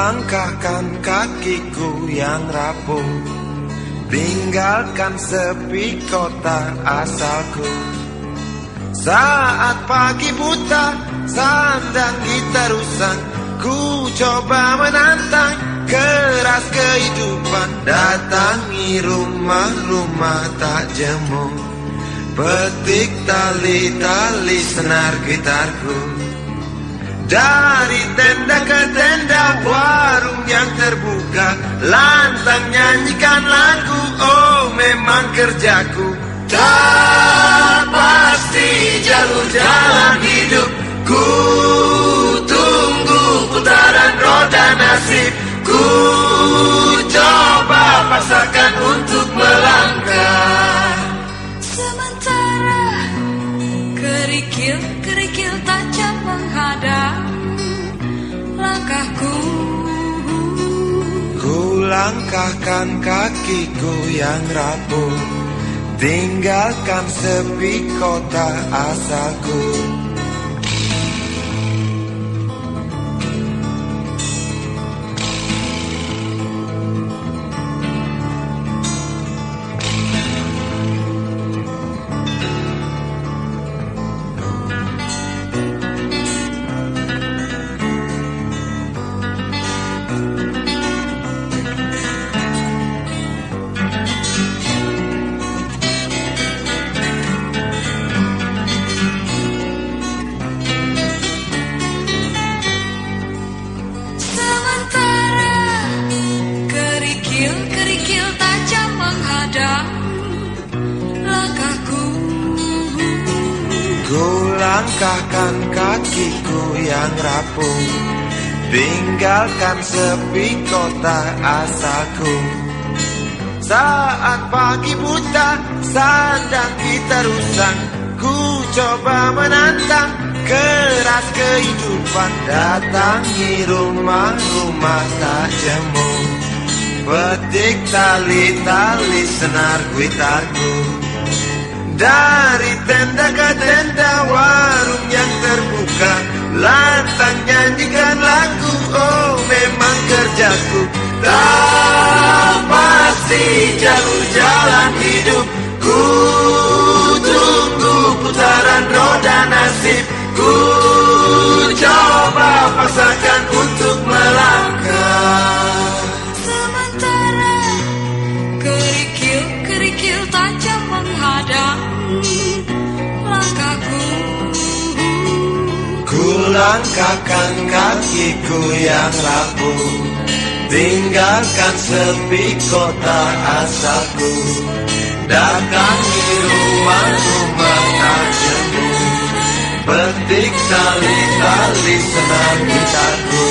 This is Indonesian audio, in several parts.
Langkahkan kakiku yang rapuh. Tinggalkan sepi kota asalku. Saat pagi buta Sandang gitar usang Ku coba menantang Keras kehidupan. Datangi rumah-rumah tak jemu. Petik tali-tali senar gitarku dari tenda ke tenda warung yang terbuka. Lantang nyanyikan lagu Oh memang kerjaku. Tak pasti jalur jalan hidup. Ku tunggu putaran roda nasib. Ku coba paksakan untuk melangkah langkahkan kakiku yang rapuh. Tinggalkan sepi kota asalku sepi kota asalku. Saat pagi buta Sandang kita rusang Ku coba menantang Keras kehidupan Datangi rumah-rumah tak jemu Petik tali-tali senar gitarku dari tenda ke tenda warung yang terbuka Lantang nyanyikan lagu Oh memang kerjaku. Tak pasti jalur jalan hidup. Ku tunggu putaran roda nasib. Ku coba paksakan untuk melangkah langkahkan kakiku yang rapuh. Tinggalkan sepi kota asalku. Datangi rumah-rumah tak jemu Petik tali-tali senang gitarku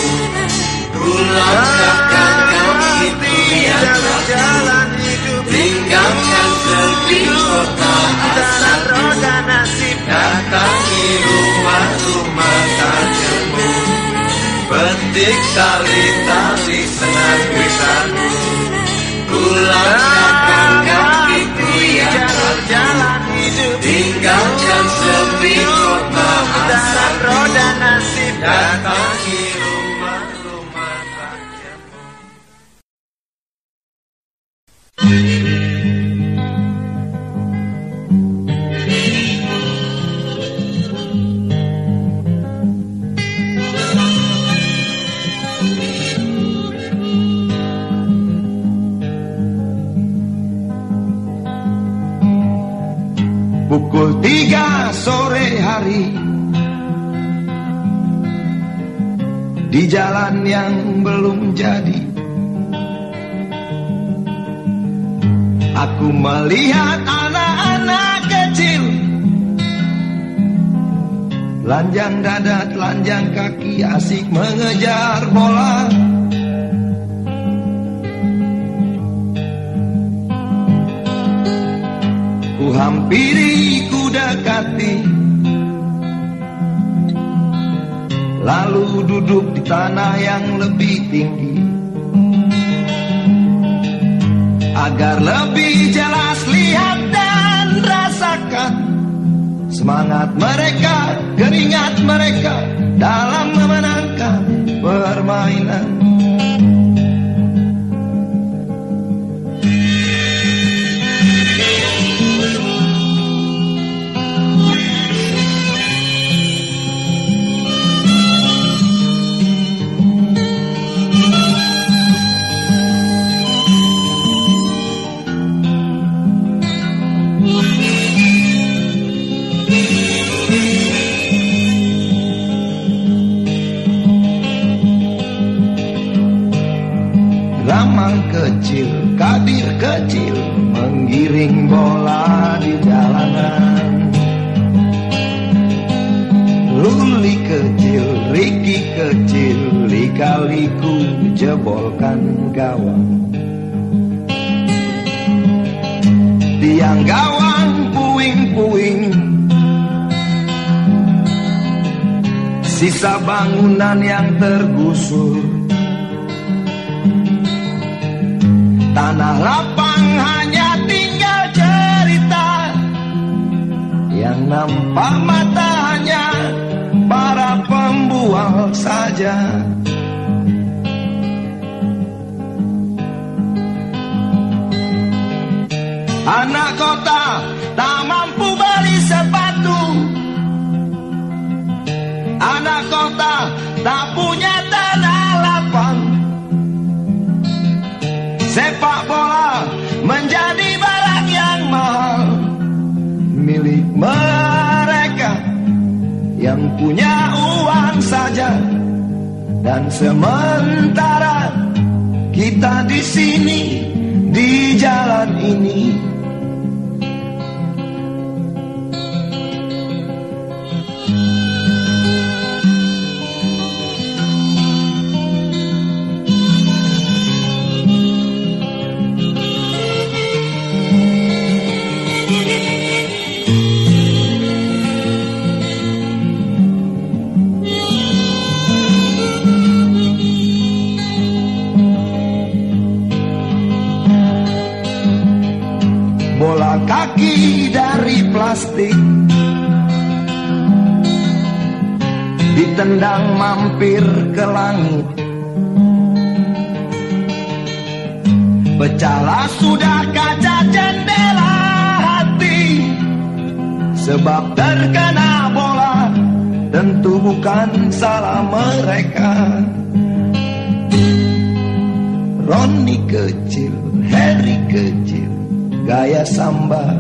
Ku langkahkan kakiku yang rapuh Tinggalkan sepi kota asalku Datangi rumah-rumah tak jemu Petik tali-tali senang gitarku Ku langkahkan kakiku yang rapuh Tinggalkan sepi kota asalku Datangi rumah-rumah tak jemu Pukul tiga sore hari. Di jalan yang belum jadi Aku melihat anak-anak kecil. Lanjang dada, telanjang kaki asik mengejar bola hampiri, ku dekati Lalu duduk di tanah yang lebih tinggi. Agar lebih jelas lihat dan rasakan Semangat mereka, keringat mereka Dalam memenangkan permainan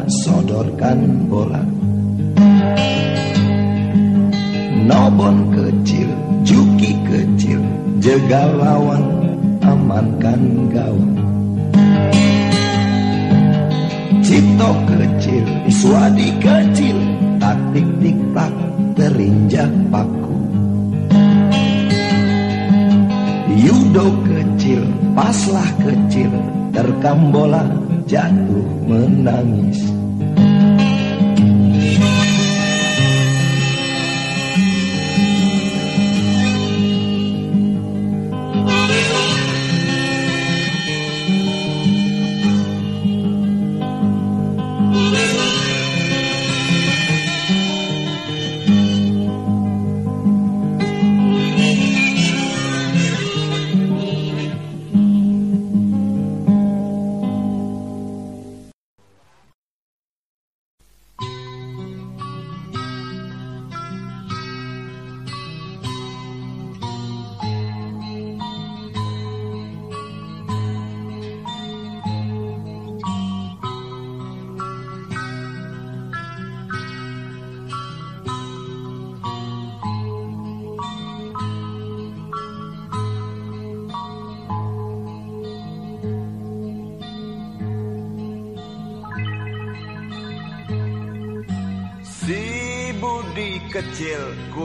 sodorkan bola. Nobon kecil, Juki kecil Jegal lawan, amankan gawang. Cipto kecil, Iswadi kecil Taktik tik tak terinjak paku. Yudo kecil, paslah kecil Terkam bola jatuh menangis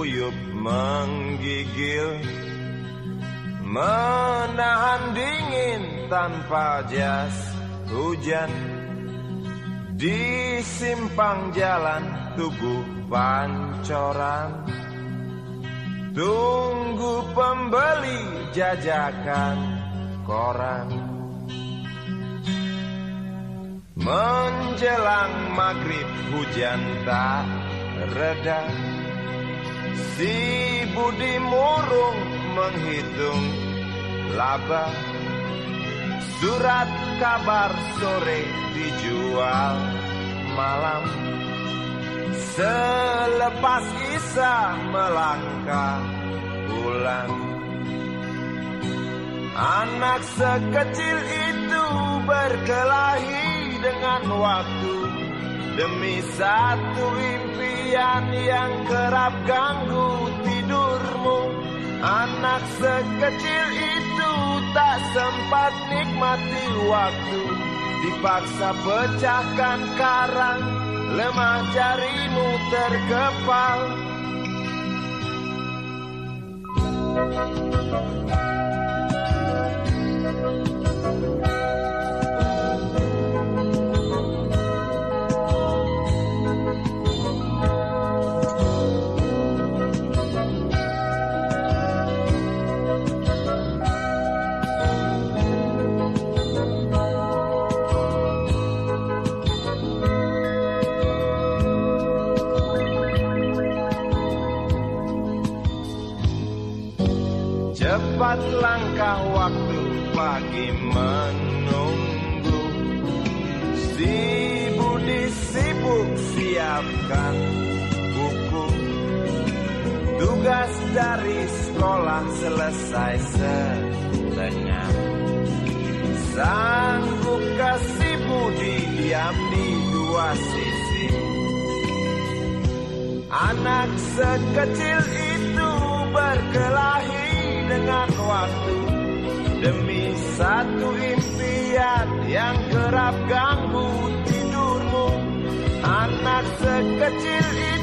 kuyup menggigil Menahan dingin tanpa jas hujan. Di simpang jalan tubuh pancoran Tunggu pembeli jajakan koran. Menjelang maghrib hujan tak reda Si Budi murung menghitung laba Surat kabar sore dijual malam. Selepas Isa melangkah pulang Anak sekecil itu berkelahi dengan waktu Demi satu impian yang kerap ganggu tidurmu Anak sekecil itu tak sempat nikmati waktu. Dipaksa pecahkan karang Lemah jarimu terkepal Cepat dari sekolah selesai setengah Sanggup budi diam di dua sisi. Anak sekecil itu berkelahi dengan waktu. Demi satu impian yang kerap ganggu tidurmu. Anak sekecil itu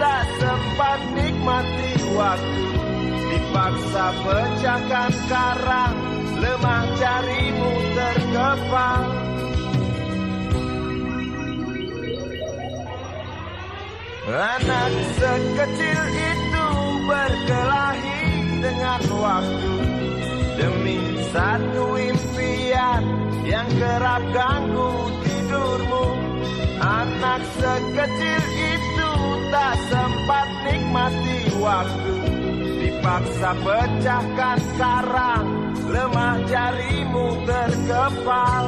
tak sempat nikmati waktu. Dipaksa pecahkan karang Lemah jarimu terkepal Anak sekecil itu berkelahi dengan waktu. Demi satu impian yang kerap ganggu tidurmu. Anak sekecil itu tak sempat nikmati waktu. Dipaksa pecahkan karang Lemah jarimu terkepal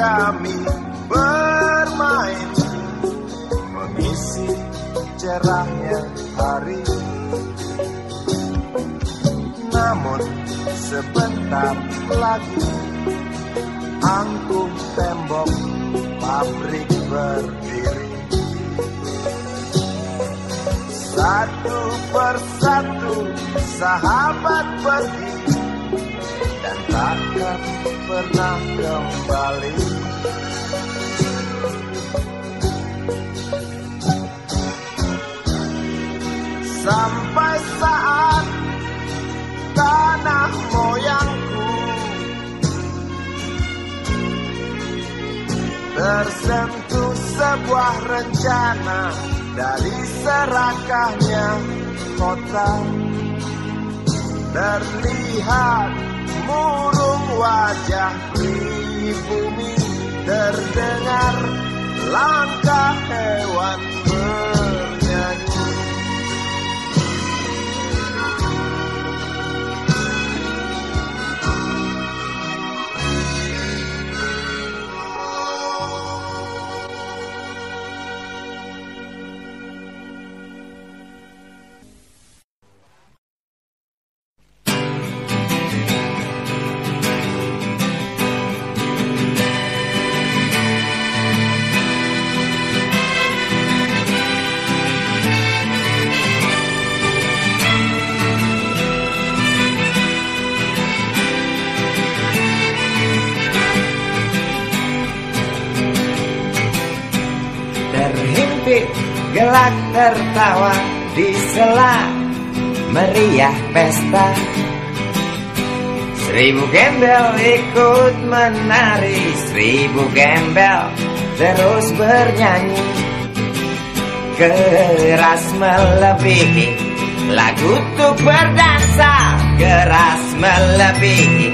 kami bermain. Mengisi cerahnya hari namun sebentar lagi angkuh tembok pabrik berdiri. Satu persatu sahabat pergi Dan takkan pernah kembali. Sampai saat tanah moyangku Tersentuh sebuah rencana dari serakahnya kota Terlihat murung wajah pribumi Terdengar langkah hewan bernyanyi tertawa di sela meriah pesta. Seribu gembel ikut menari Seribu gembel terus bernyanyi. Keras melebihi lagu untuk berdansa Keras melebihi.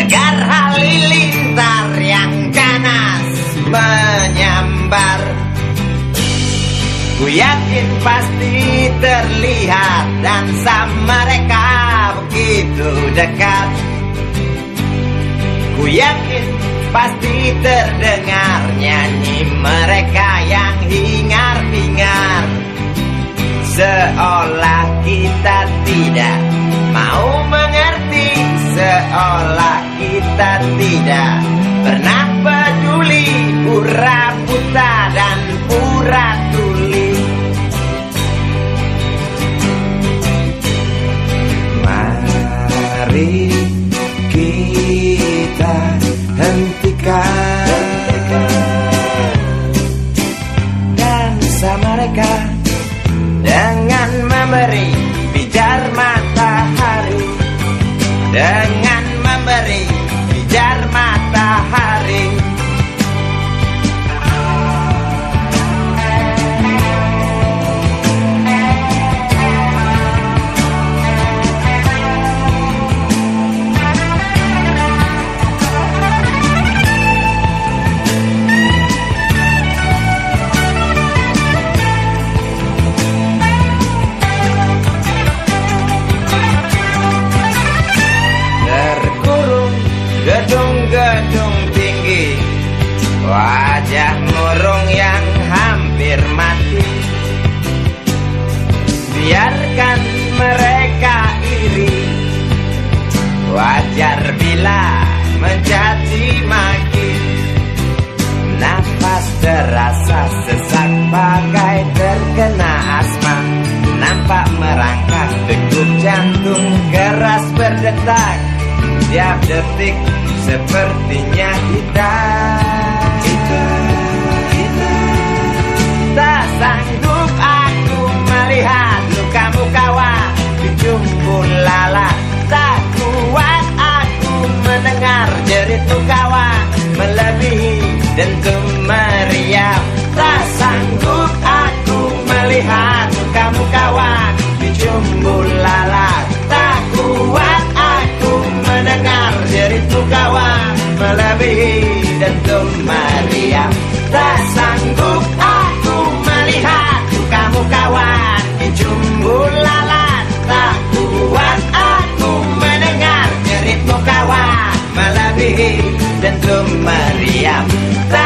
Legar halilintar yang ganas menyambar Ku yakin pasti terlihat dansa mereka begitu dekat. Ku yakin pasti terdengar nyanyi mereka yang hingar-bingar. Seolah kita tidak mau mengerti Seolah kita tidak pernah peduli Pura buta dan pura Mari kita hentikan setiap detik sepertinya kita Yeah.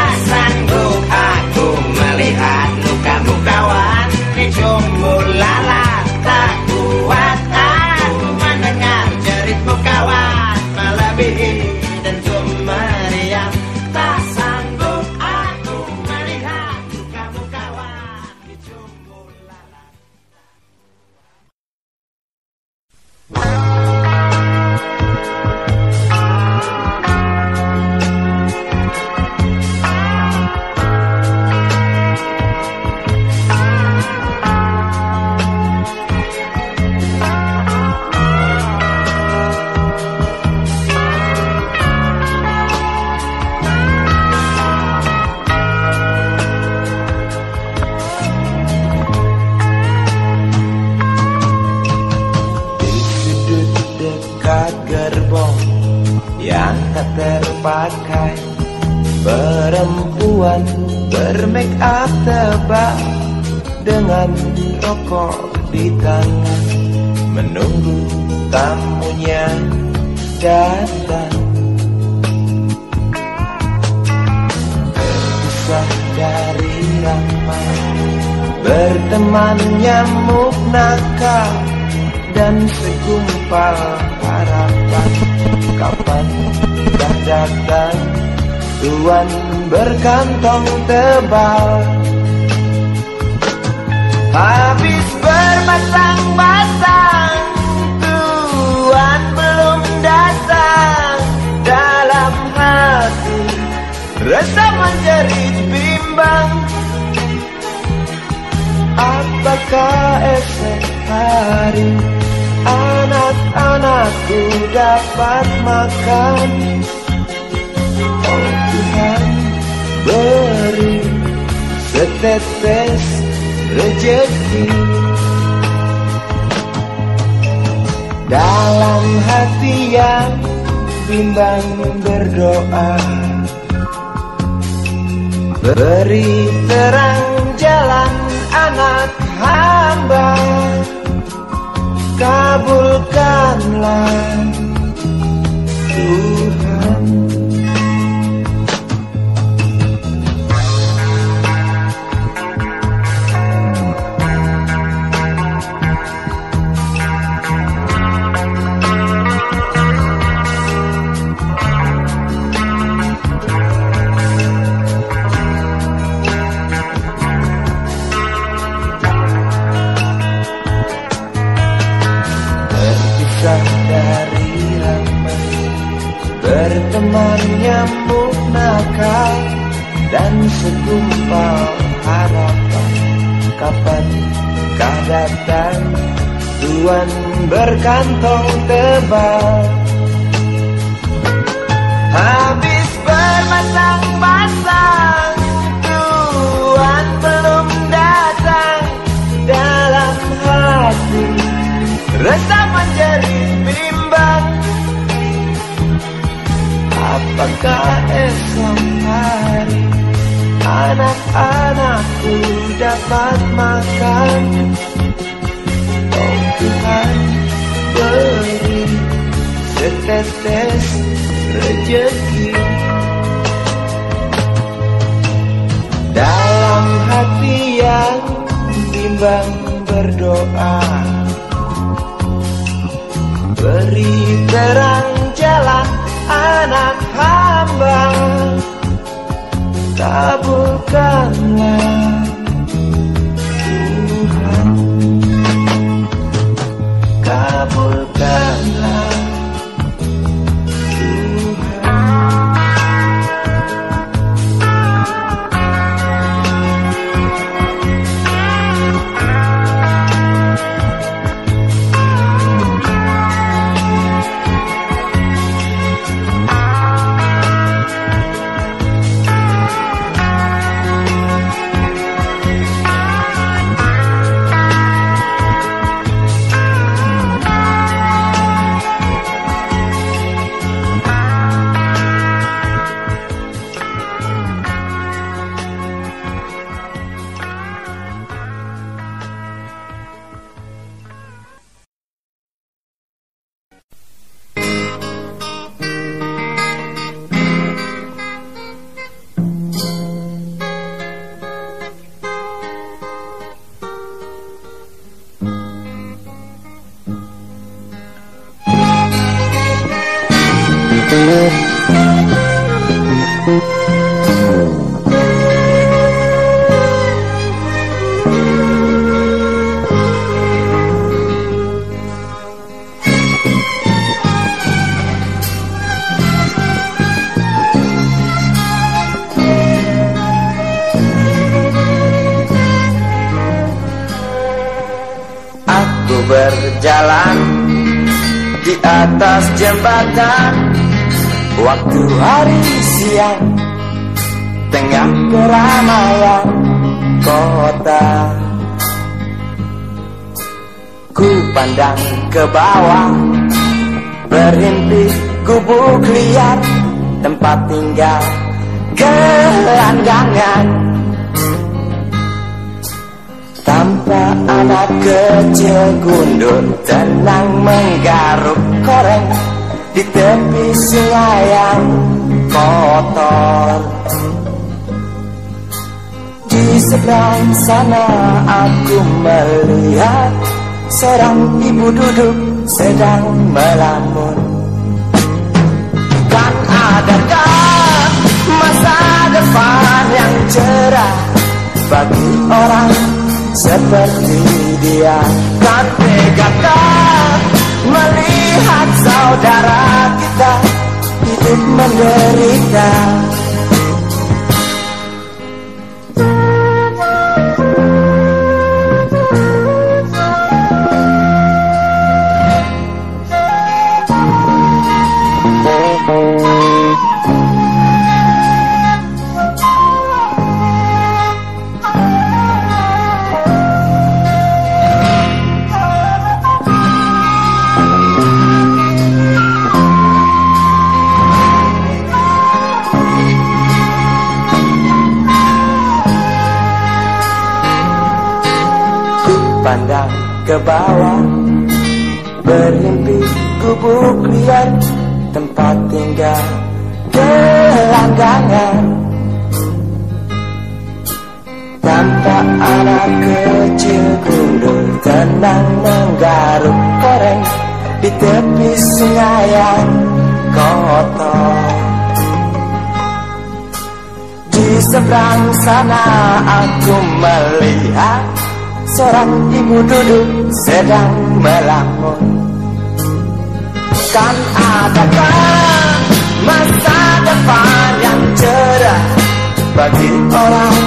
hari Tetes rejeki. Dalam hati yang timbang berdoa Beri terang jalan anak hamba taburkanlah ke bawah. Berhenti gubuk liar Tempat tinggal gelandangan Tanpa anak kecil gundul Tenang menggaruk koreng Di tepi sungai yang kotor. Di seberang sana aku melihat Seorang ibu duduk sedang melamun. Kan adakah masa depan yang cerah Bagi orang seperti dia? Kan tegakah melihat saudara kita Hidup menderita bawah Berhimpi gubuk liar Tempat tinggal gelanggangan. Tanpa anak kecil gundul Tenang menggaruk koreng Di tepi sungai yang kotor. Di seberang sana aku melihat Seorang ibu duduk sedang melamun. Kan adakah masa depan yang cerah Bagi orang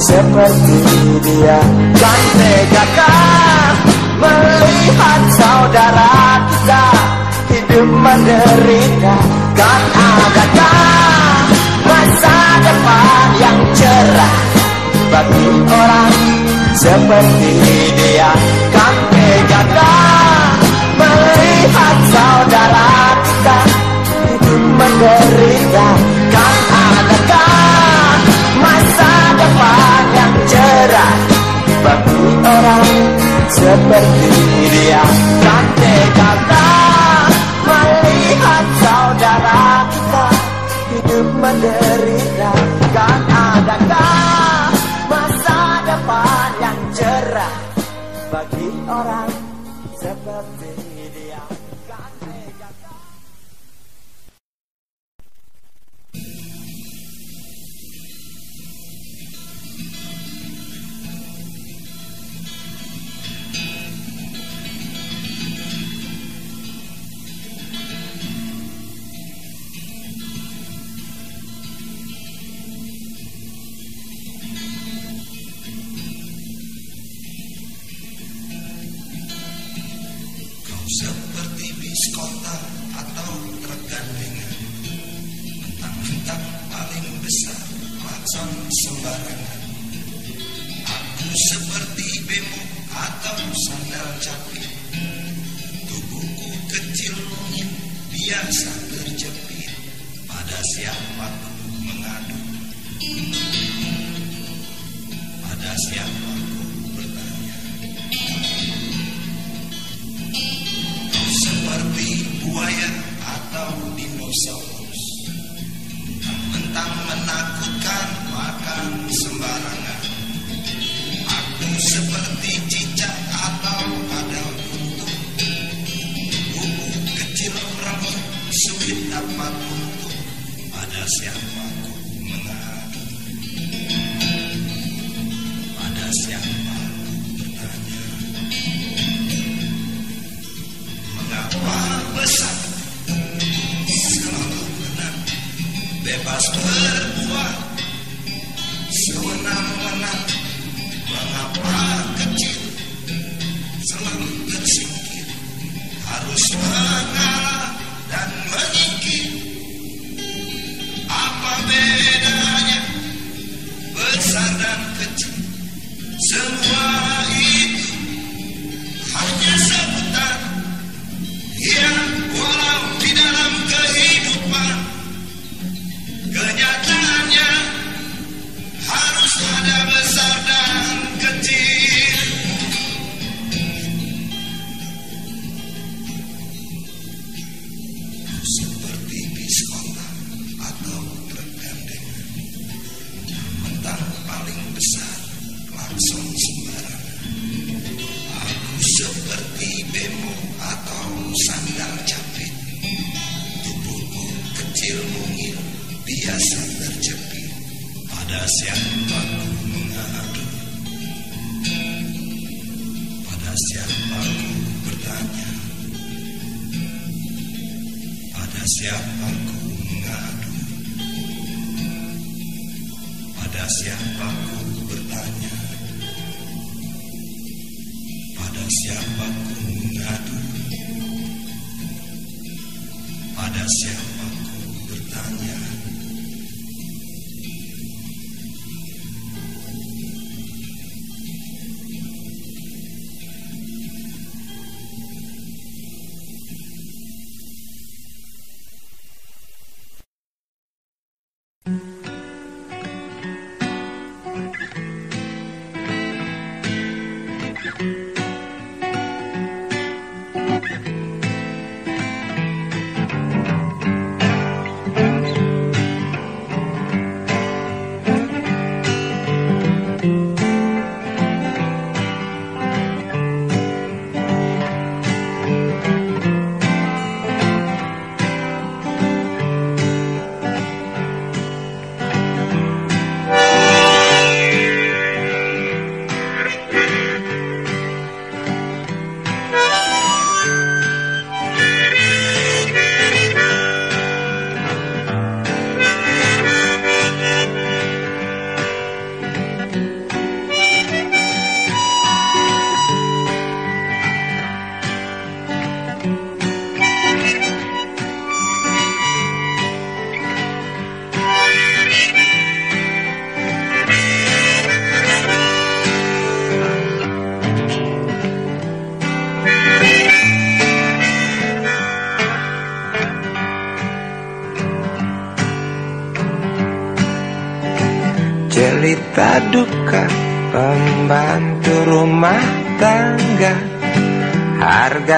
seperti dia? Kan tegakah melihat saudara kita Hidup menderita? Kan adakah masa depan yang cerah Bagi orang seperti dia Kan tegakah melihat saudara kita Hidup menderita. Kan adakah masa depan yang cerah Bagi orang? Seperti dia Kan tegakah melihat saudara kita Hidup menderita. Kan orang bemo atau sandal jepit. Tubuhku kecil mungkin biasa terjepit. Pada siapa ku mengadu. Pada siapa ku bertanya seperti buaya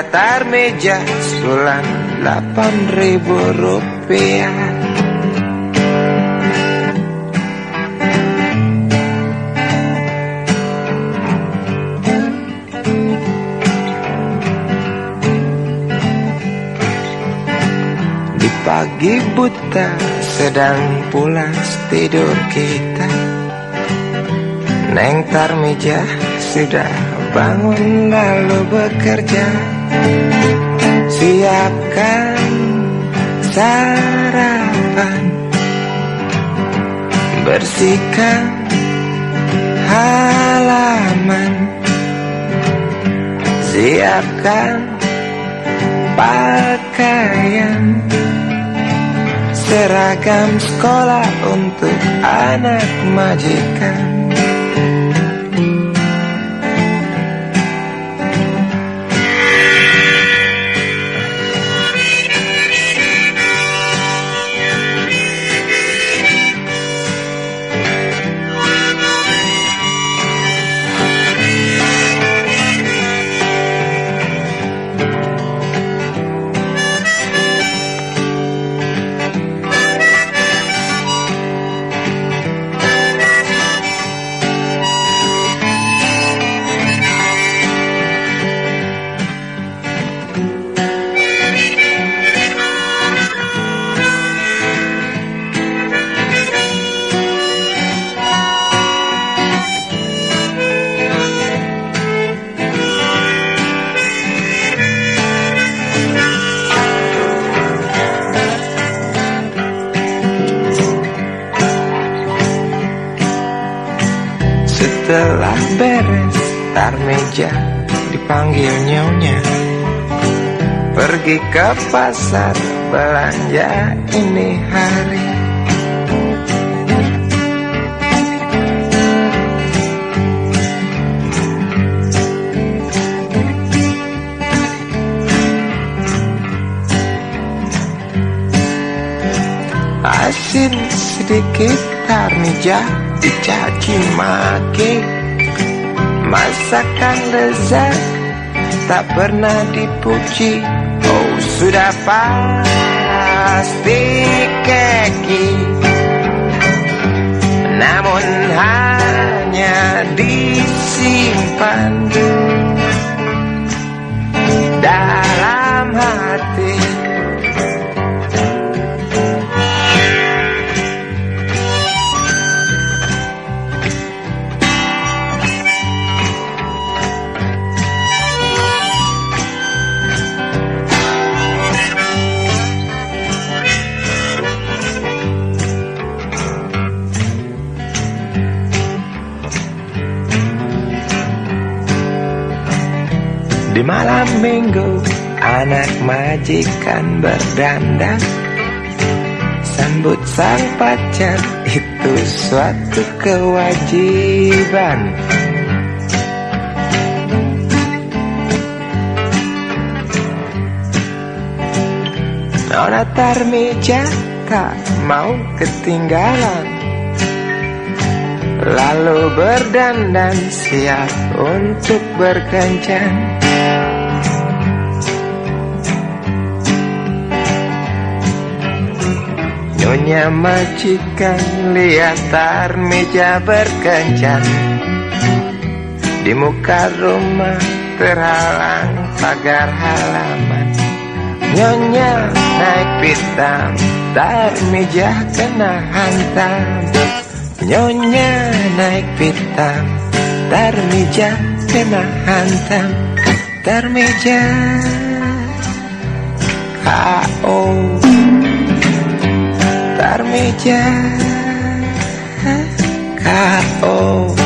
datar meja Sebulan 8 ribu rupiah. Di pagi buta sedang pulas tidur kita. Neng tar meja sudah bangun lalu bekerja. Siapkan sarapan. Bersihkan halaman. Siapkan pakaian. Seragam sekolah untuk anak majikan. Pergi ke pasar belanja ini hari. Asin sedikit tarmija dicaci maki. Masakan lezat tak pernah dipuji sudah pasti keki. Namun hanya disimpan. Dalam malam minggu anak majikan berdandan Sambut sang pacar itu suatu kewajiban. Nona Tarmija tak mau ketinggalan. Lalu berdandan siap untuk berkencan Nyonya majikan lihat Tarmija berkencan. Di muka rumah terhalang pagar halaman. Nyonya naik pitam Tarmija kena hantam. Nyonya naik pitam Tarmija kena hantam. Tarmija K.O. Tarmija K.O.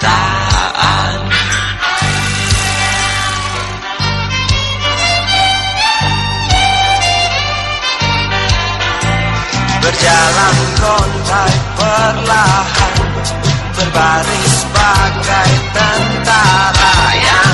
kenyataan Berjalan kontai perlahan Berbaris bagai tentara yang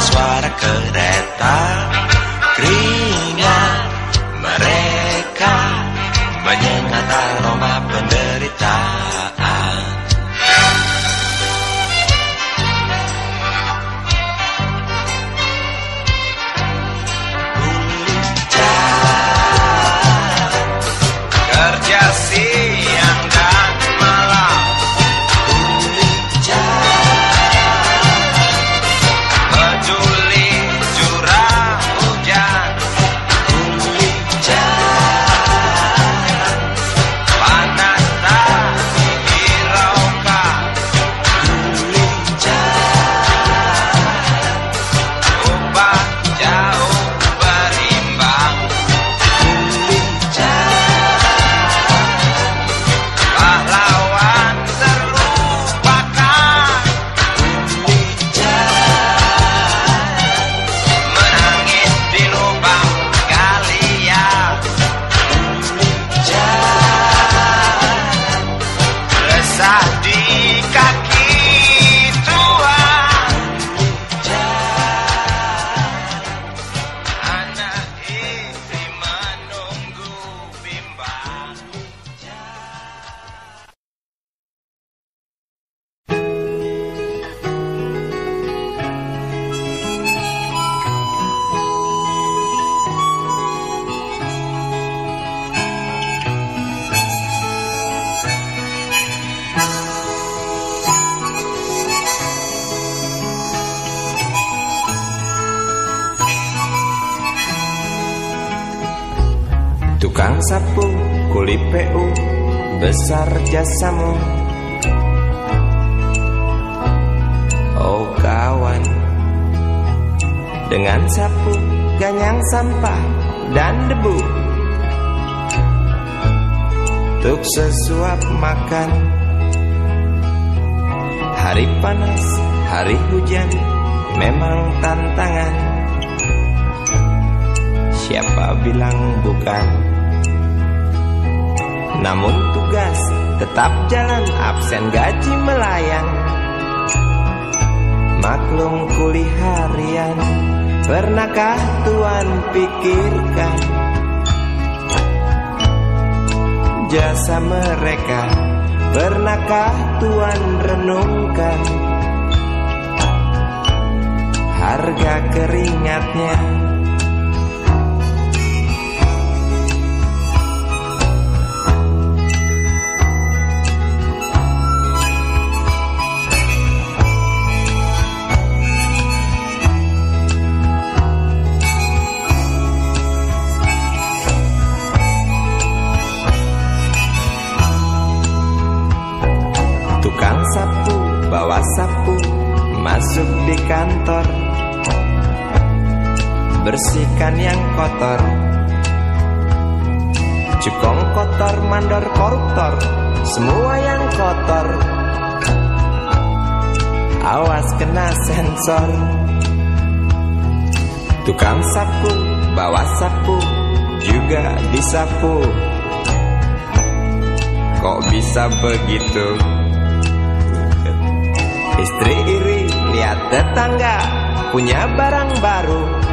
suara kereta Keringat mereka Menyengat aroma penderitaan ikan yang kotor. Jukong kotor, mandor koruptor Semua yang kotor. Awas kena sensor. Tukang sapu, bawa sapu Juga disapu. Kok bisa begitu? Istri iri, lihat tetangga Punya barang baru.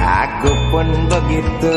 Aku pun begitu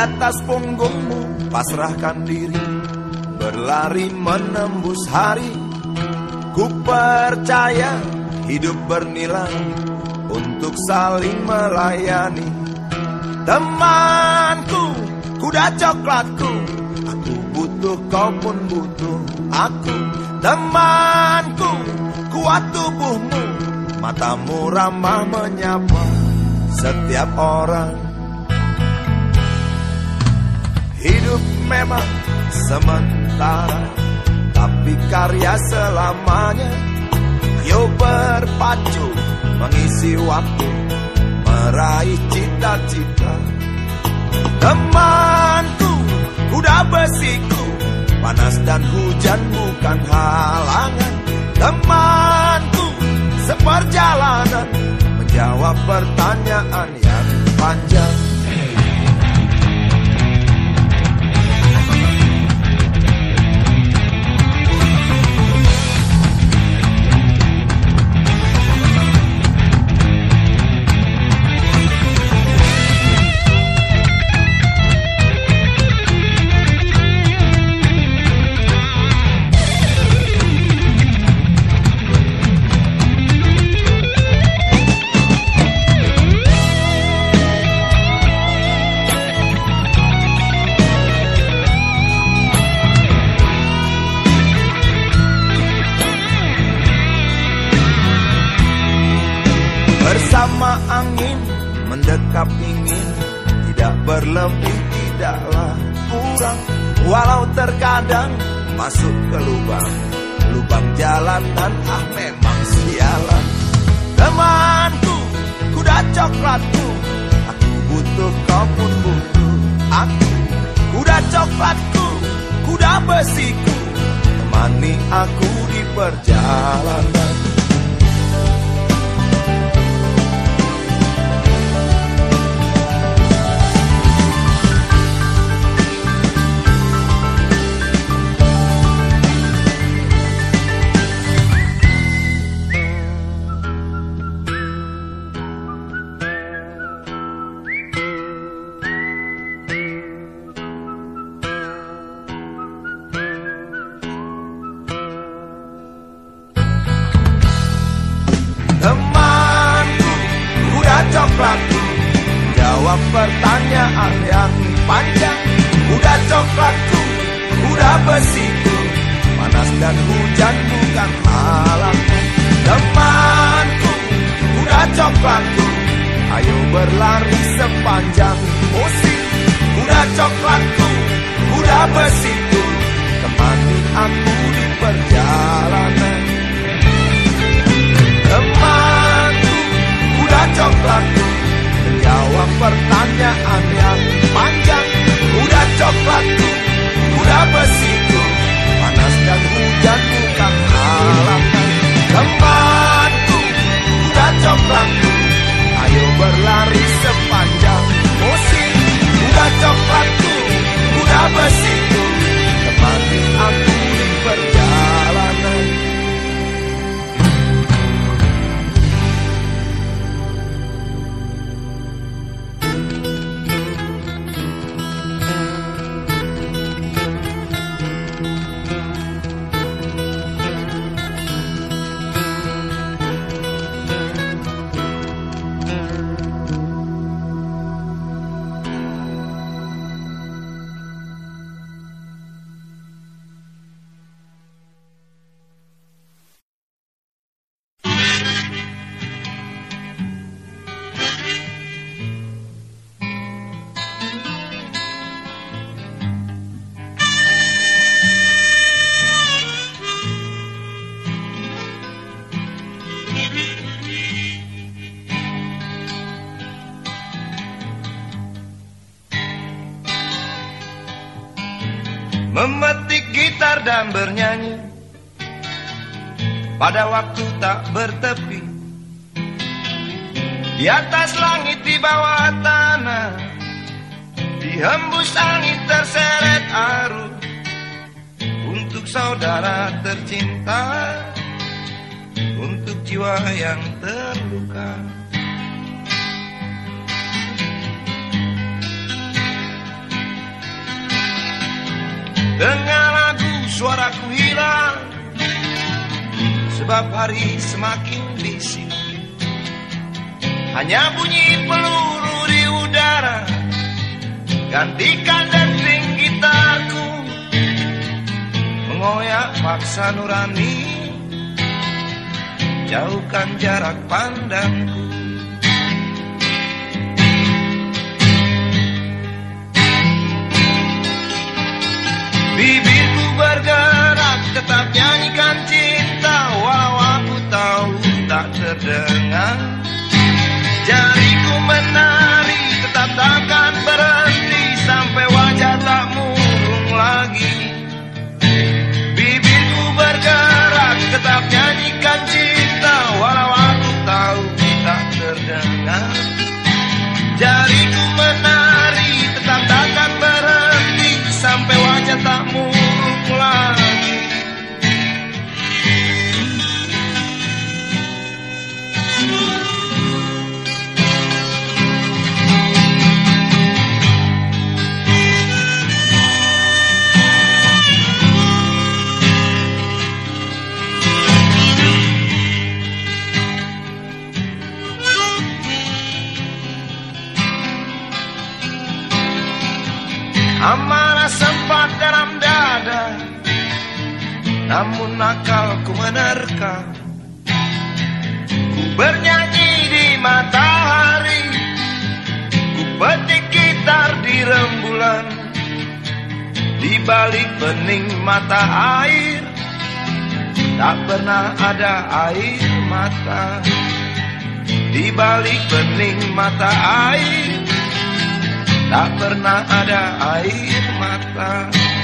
atas punggungmu pasrahkan diri. Berlari menembus hari Ku percaya hidup bernilai Untuk saling melayani. Temanku, kuda coklatku Aku butuh, kau pun butuh aku. Temanku, kuat tubuhmu Matamu ramah menyapa setiap orang Hidup memang sementara Tapi karya selamanya. Yo berpacu mengisi waktu Meraih cita-cita. Temanku, kuda besiku Panas dan hujan bukan halangan. Temanku, seperjalanan Menjawab pertanyaan yang panjang mendekap ingin Tidak berlebih tidaklah kurang. Walau terkadang masuk ke lubang Lubang jalanan ah memang sialan. Temanku, kuda coklatku Aku butuh kau pun butuh aku. Kuda coklatku, kuda besiku Temani aku di perjalanan obat dalam dada. Namun nakalku menerka. Ku bernyanyi di matahari. Ku petik gitar di rembulan. Di balik bening mata air. Tak pernah ada air mata. Di balik bening mata air tak pernah ada air mata.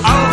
out.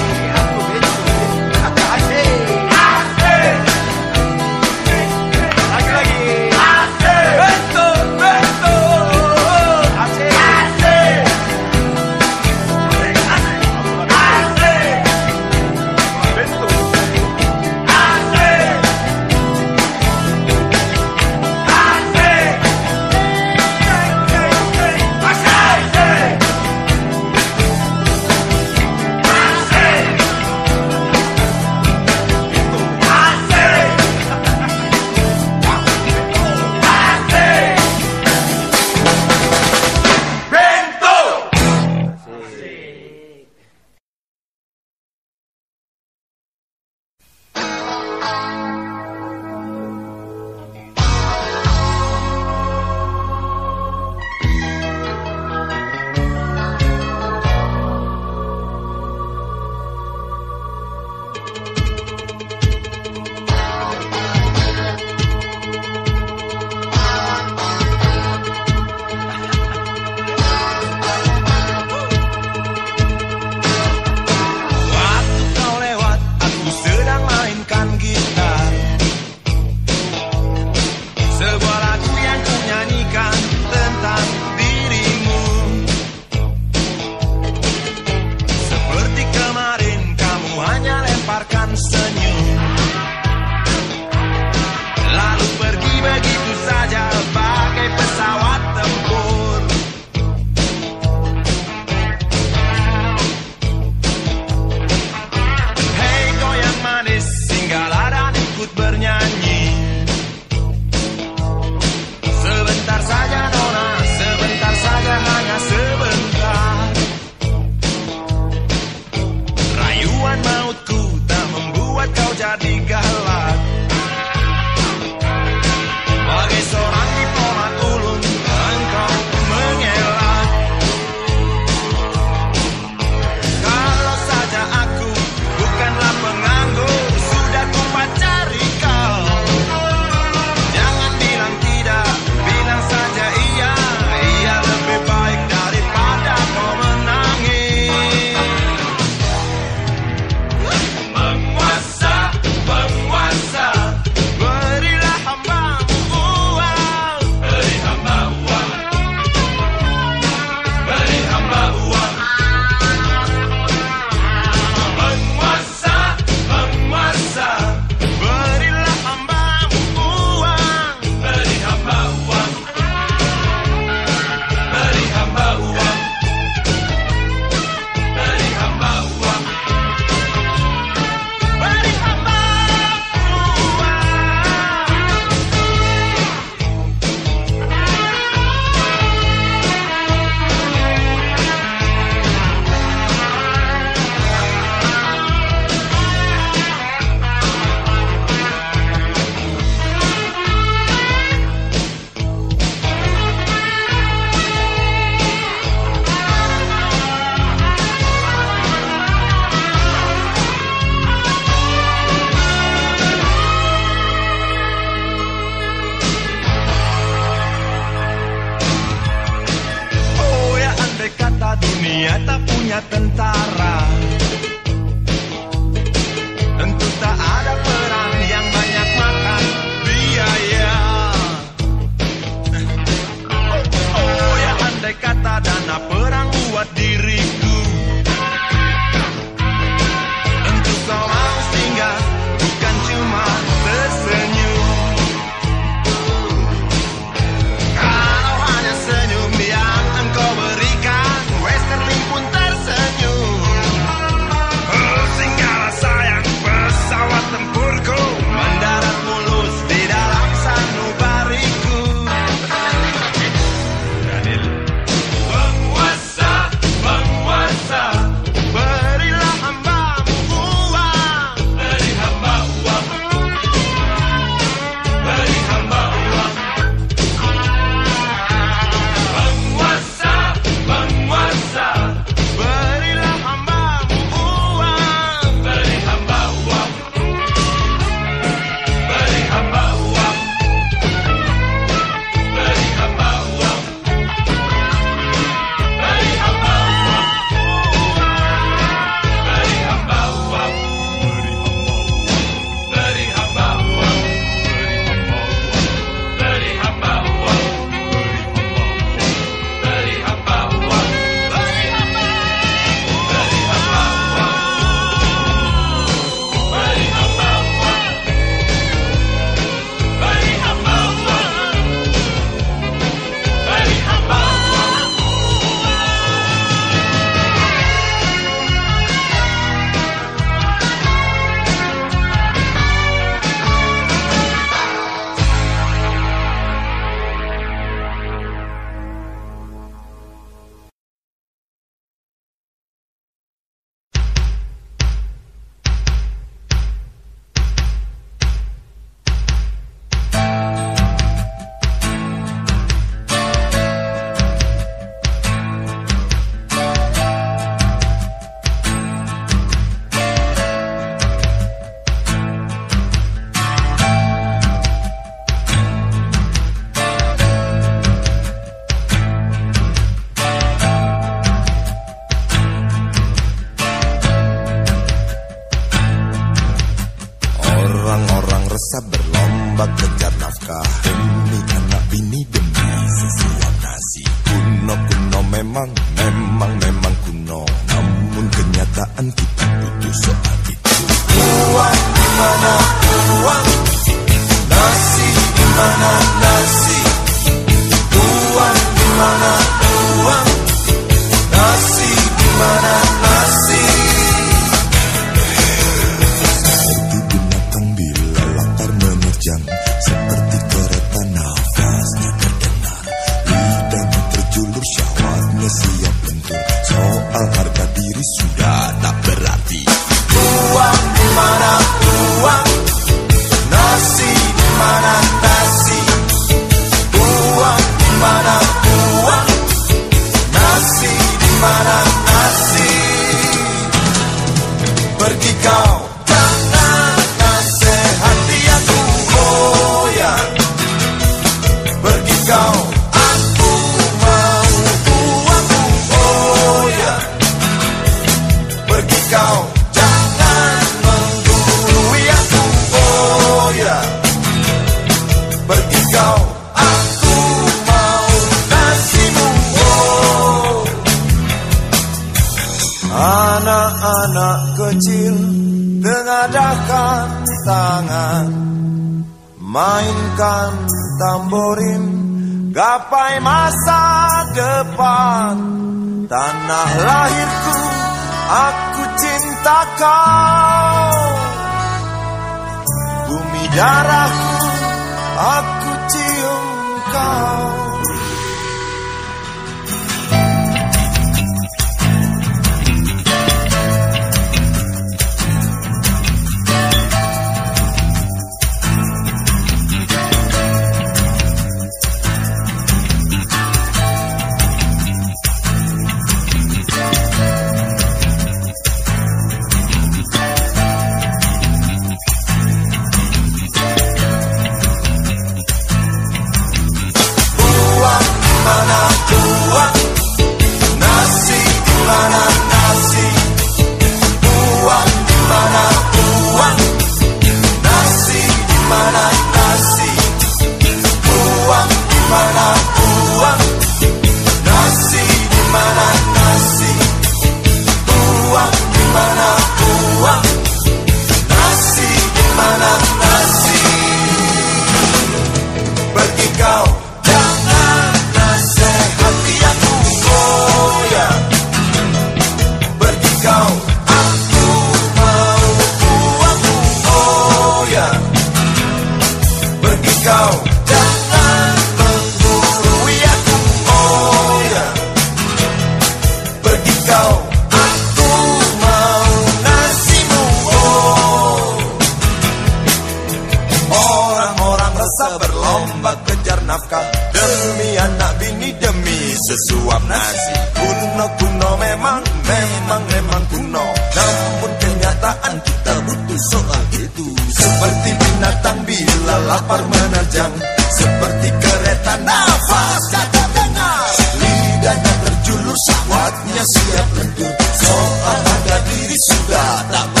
Demi anak bini demi sesuap nasi. Kuno kuno memang memang memang kuno. Namun kenyataan kita butuh soal itu. Seperti binatang bila lapar menerjang Seperti kereta nafas kata dengar. Lidahnya terjulur sahwatnya siap tentu Soal harga diri sudah tak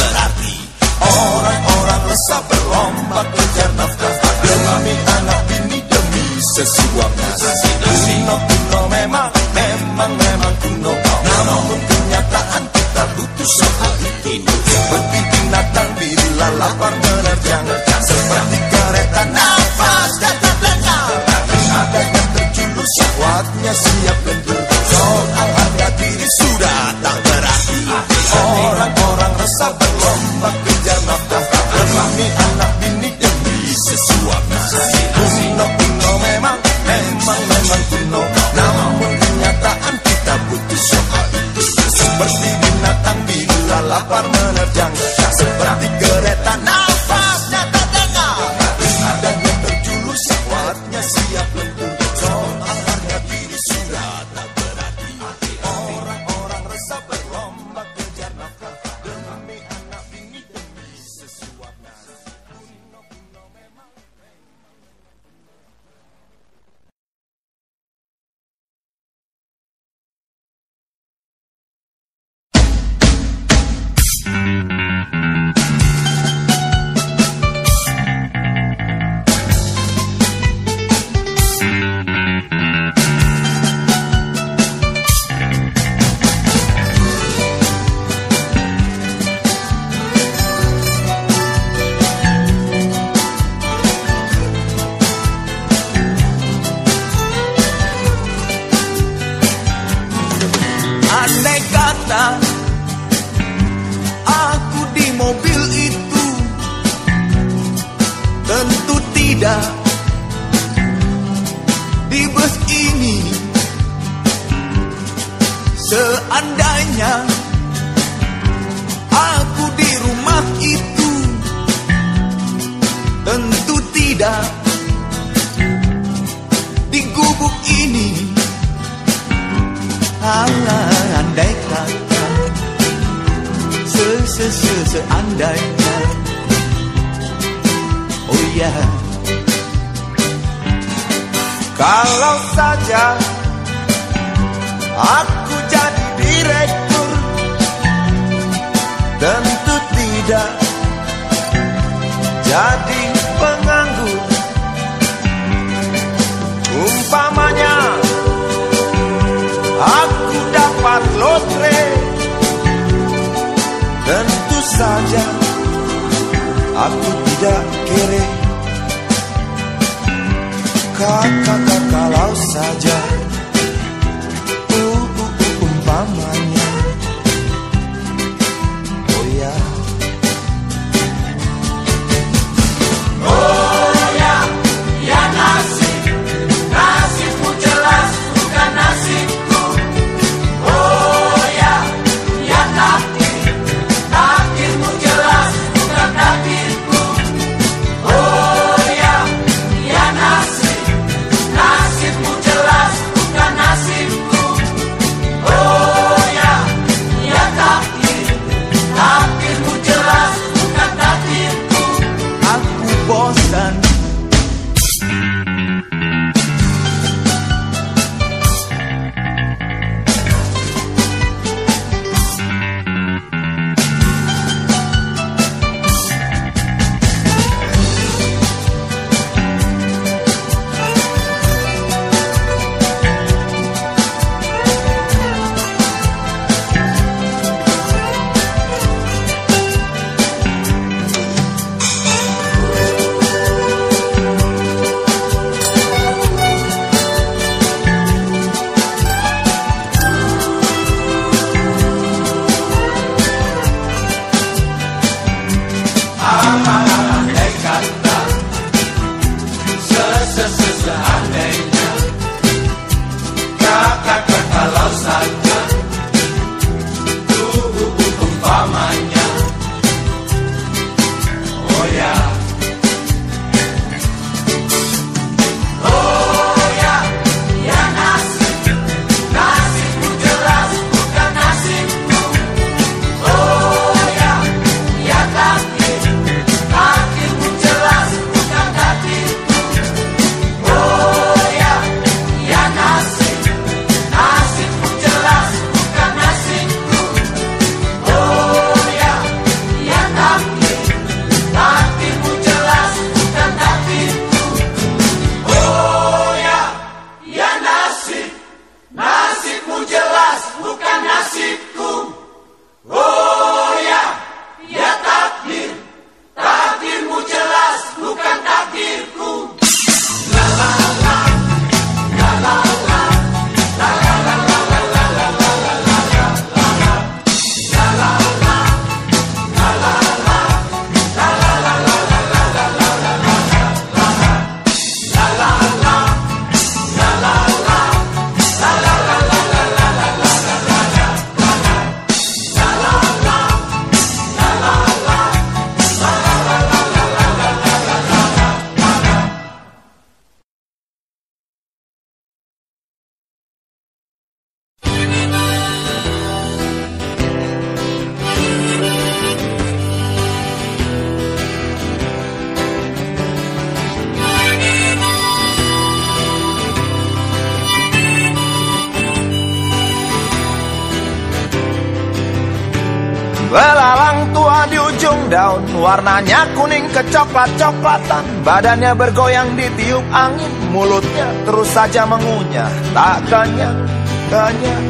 Warnanya kuning kecoklat-coklatan Badannya bergoyang ditiup angin Mulutnya terus saja mengunyah. Tak kenyang, kenyang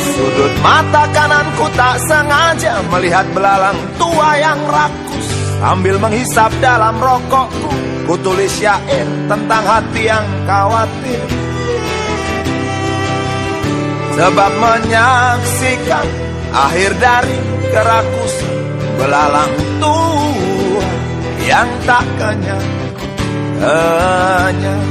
Sudut mata kananku tak sengaja Melihat belalang tua yang rakus. Sambil menghisap dalam rokokku Ku tulis syair tentang hati yang khawatir. Sebab menyaksikan akhir dari kerakusan belalang tua yang tak kenyang kenyang.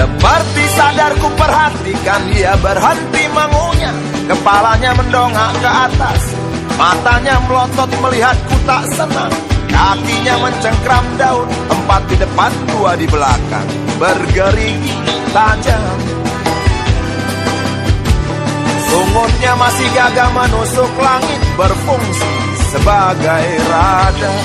Seperti sadarku perhatikan dia berhenti mengunyah Kepalanya mendongak ke atas Matanya melotot melihatku tak senang Kakinya mencengkram daun Empat di depan, dua di belakang. Bergerigi tajam. Sungutnya masih gagah menusuk langit Berfungsi sebagai radar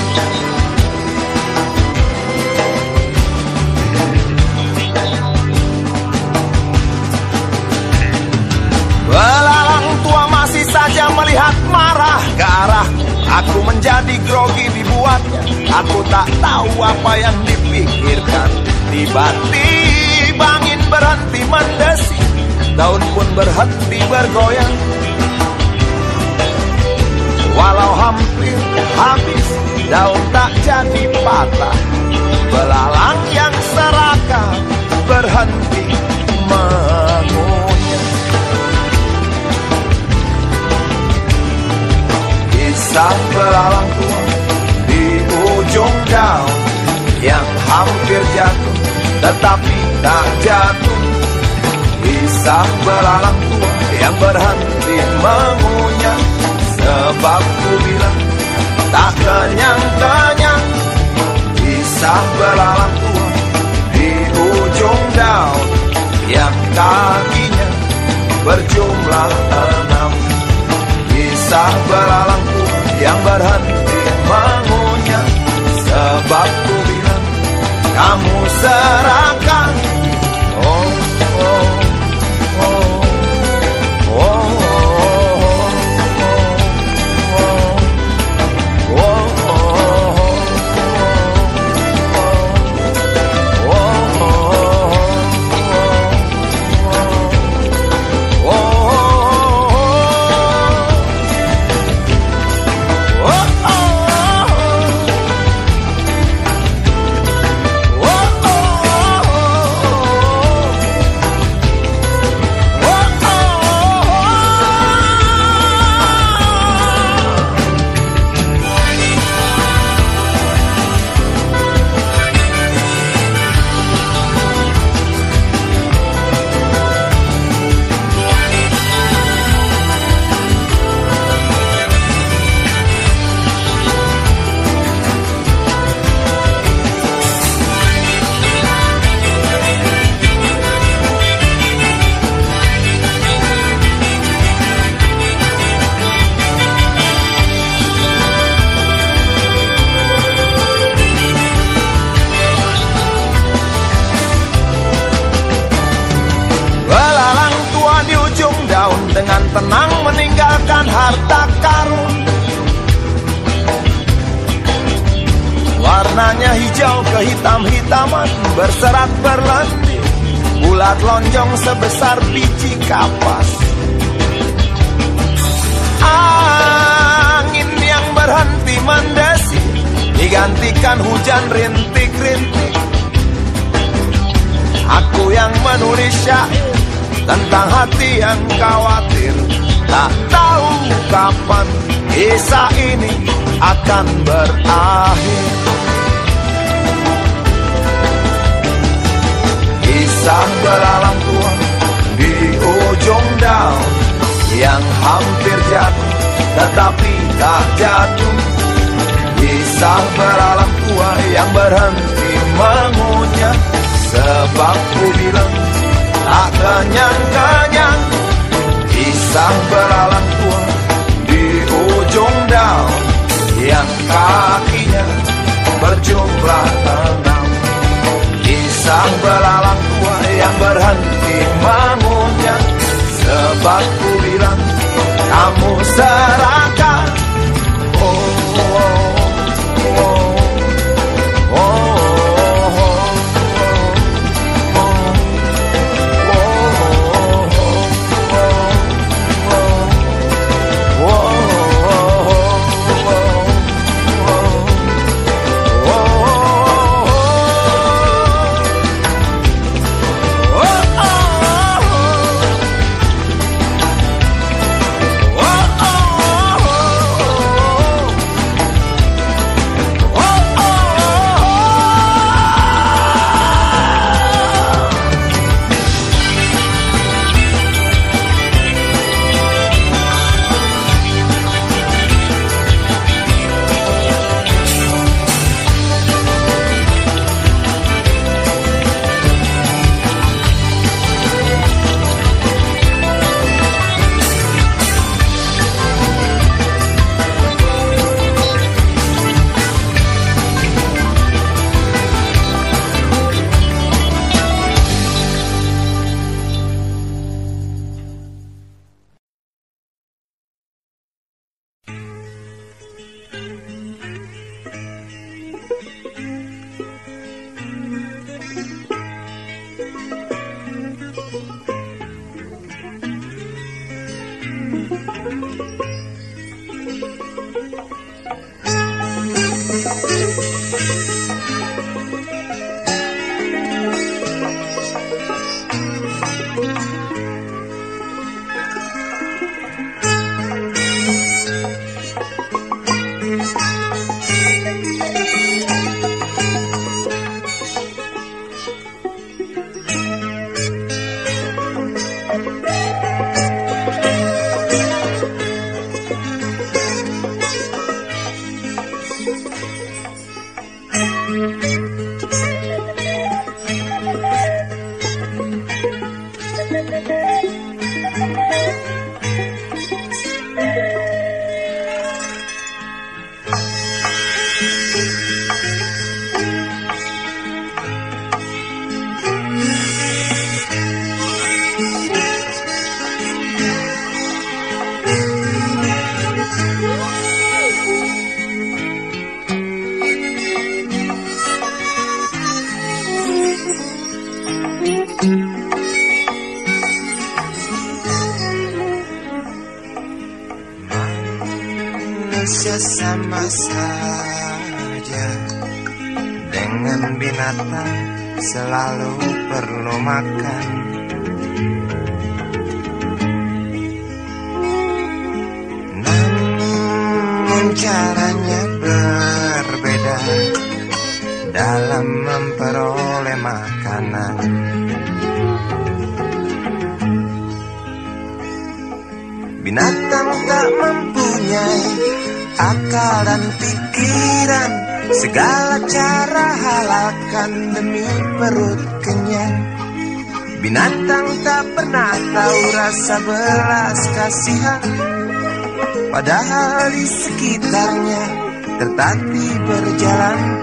Belalang tua masih saja melihat marah ke arah Aku menjadi grogi dibuatnya. Aku tak tahu apa yang dipikirkan. Tiba-tiba angin berhenti mendesi. Daun pun berhenti bergoyang. Walau hampir habis Daun tak jadi patah. Belalang yang serakah Berhenti mengunyah Belalang tua Di ujung daun Yang hampir jatuh Tetapi tak jatuh. Kisah belalang tua Yang berhenti mengunyah Sebab ku bilang Tak kenyang-kenyang Kisah belalang tua Di ujung daun Yang kakinya Berjumlah enam. Kisah belalang tua Yang berhenti mengunyah Sebab ku bilang Kamu serahkan Hijau kehitam-hitaman berserat berlendir. Bulat lonjong sebesar biji kapas. Angin yang berhenti mendesi digantikan hujan rintik-rintik. Aku yang menulis syair tentang hati yang khawatir Tak tahu kapan kisah ini akan berakhir Kisah belalang tua di ujung daun Yang hampir jatuh tetapi tak jatuh. Kisah belalang tua yang berhenti mengunyah Sebab ku bilang tak kenyang-kenyang. Kisah belalang tua di ujung daun Yang kakinya berjumlah enam Kisah belalang tua yang berhenti mengunyah. Sebab ku bilang kamu serahkan rasa belas kasihan. Padahal di sekitarnya tertatih berjalan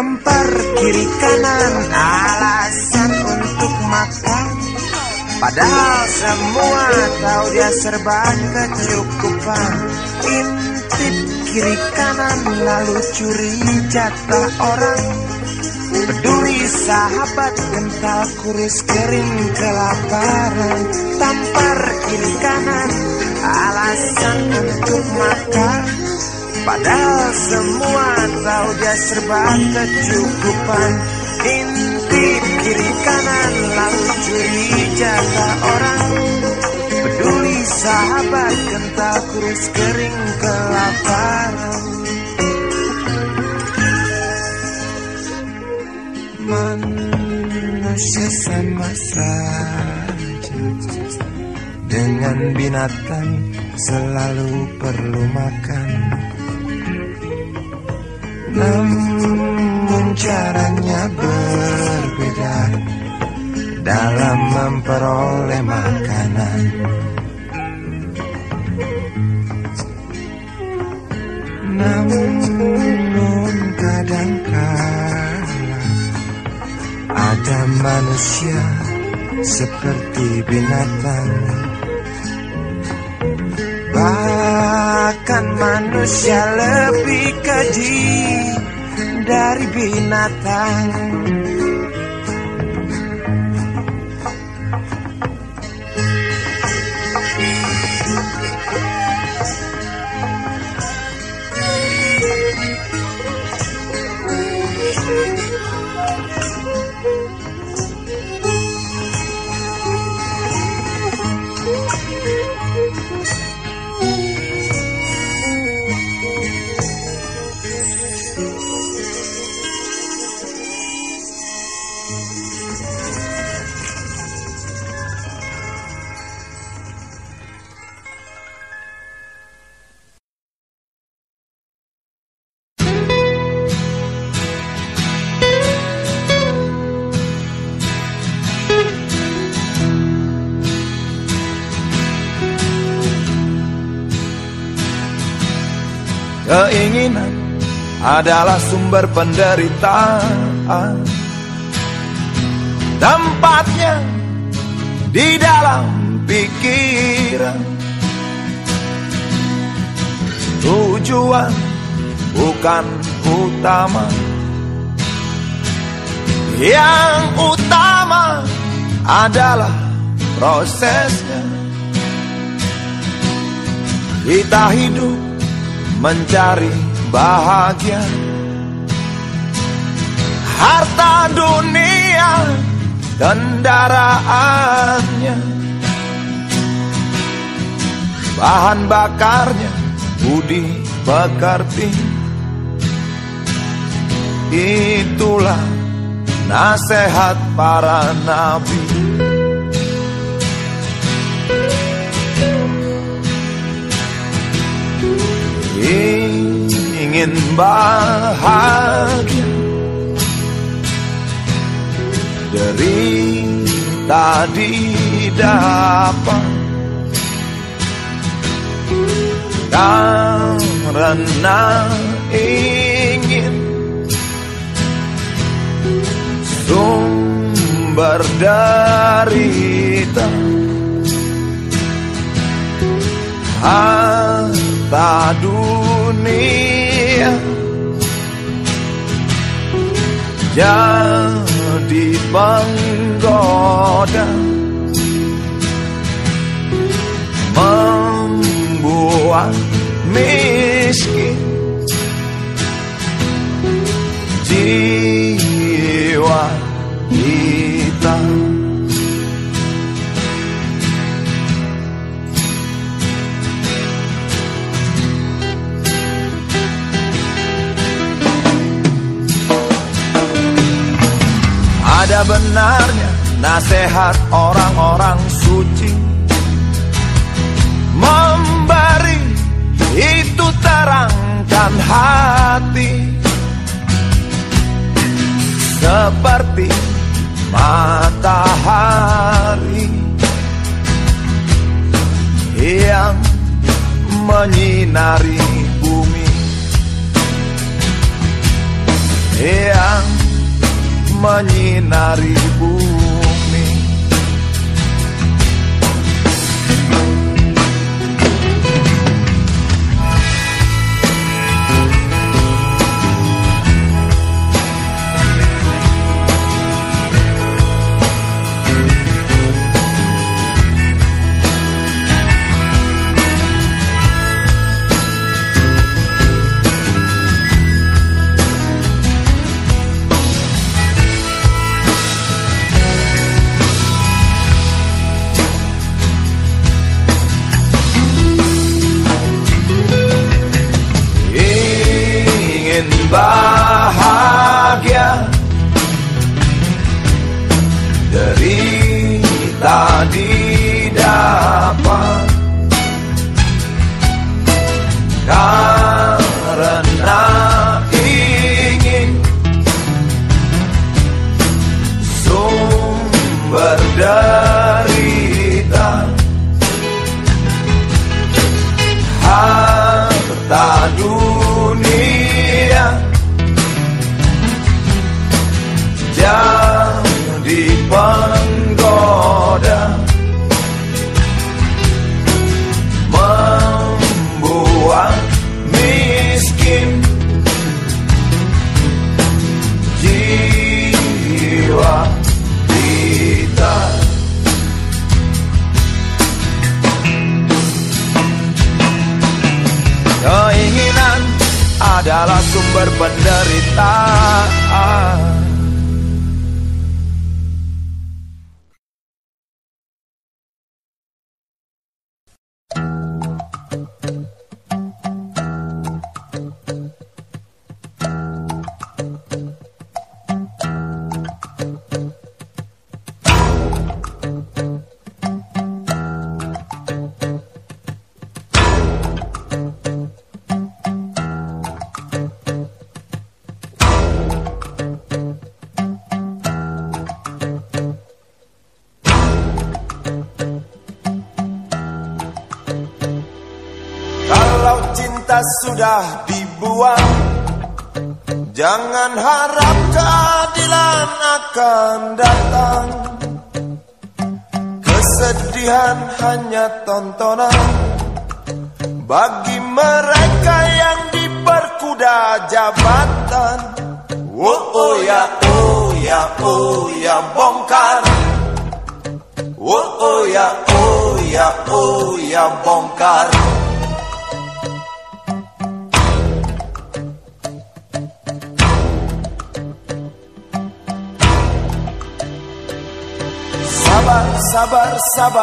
Tampar kiri kanan alasan untuk makan. Padahal semua tahu dia serba kecukupan. Intip kiri kanan lalu curi jatah orang. Peduli sahabat kental kurus kering kelaparan. Tampar kiri kanan alasan untuk makan Padahal semua tahu dia serba kecukupan. Intip kiri kanan lalu curi jatah orang. Peduli sahabat kental kurus kering kelaparan. Manusia sama saja Dengan binatang selalu perlu makan namun caranya berbeda dalam memperoleh makanan. Namun kadangkala ada manusia seperti binatang. Bahkan manusia lebih keji dari binatang adalah sumber penderitaan. Tempatnya di dalam pikiran. Tujuan bukan utama. Yang utama adalah prosesnya. Kita hidup mencari bahagia. Harta dunia kendaraannya. Bahan bakarnya budi pekerti. Itulah nasihat para nabi ingin bahagia. Derita didapat Karena ingin Sumber derita. Harta dunia Jadi penggoda. Membuat miskin Jiwa kita benarnya nasihat orang-orang suci. Memberi itu terangkan hati. Seperti matahari Yang menyinari bumi. Yang menyinari bumi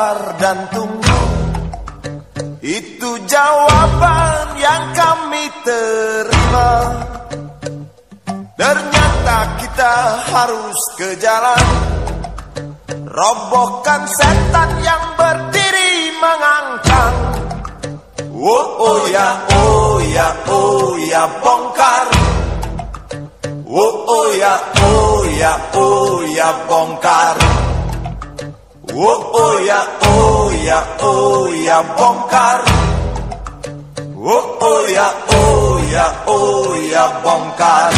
sabar dan tunggu. Itu jawaban yang kami terima. Ternyata kita harus ke jalan. Robohkan setan yang berdiri mengangkang. Oh, oh ya, oh ya, oh ya, bongkar. Oh, oh ya, oh ya, oh ya, bongkar Oh, oh ya, oh ya, oh ya, bongkar. Oh, oh ya, oh ya, oh ya, bongkar.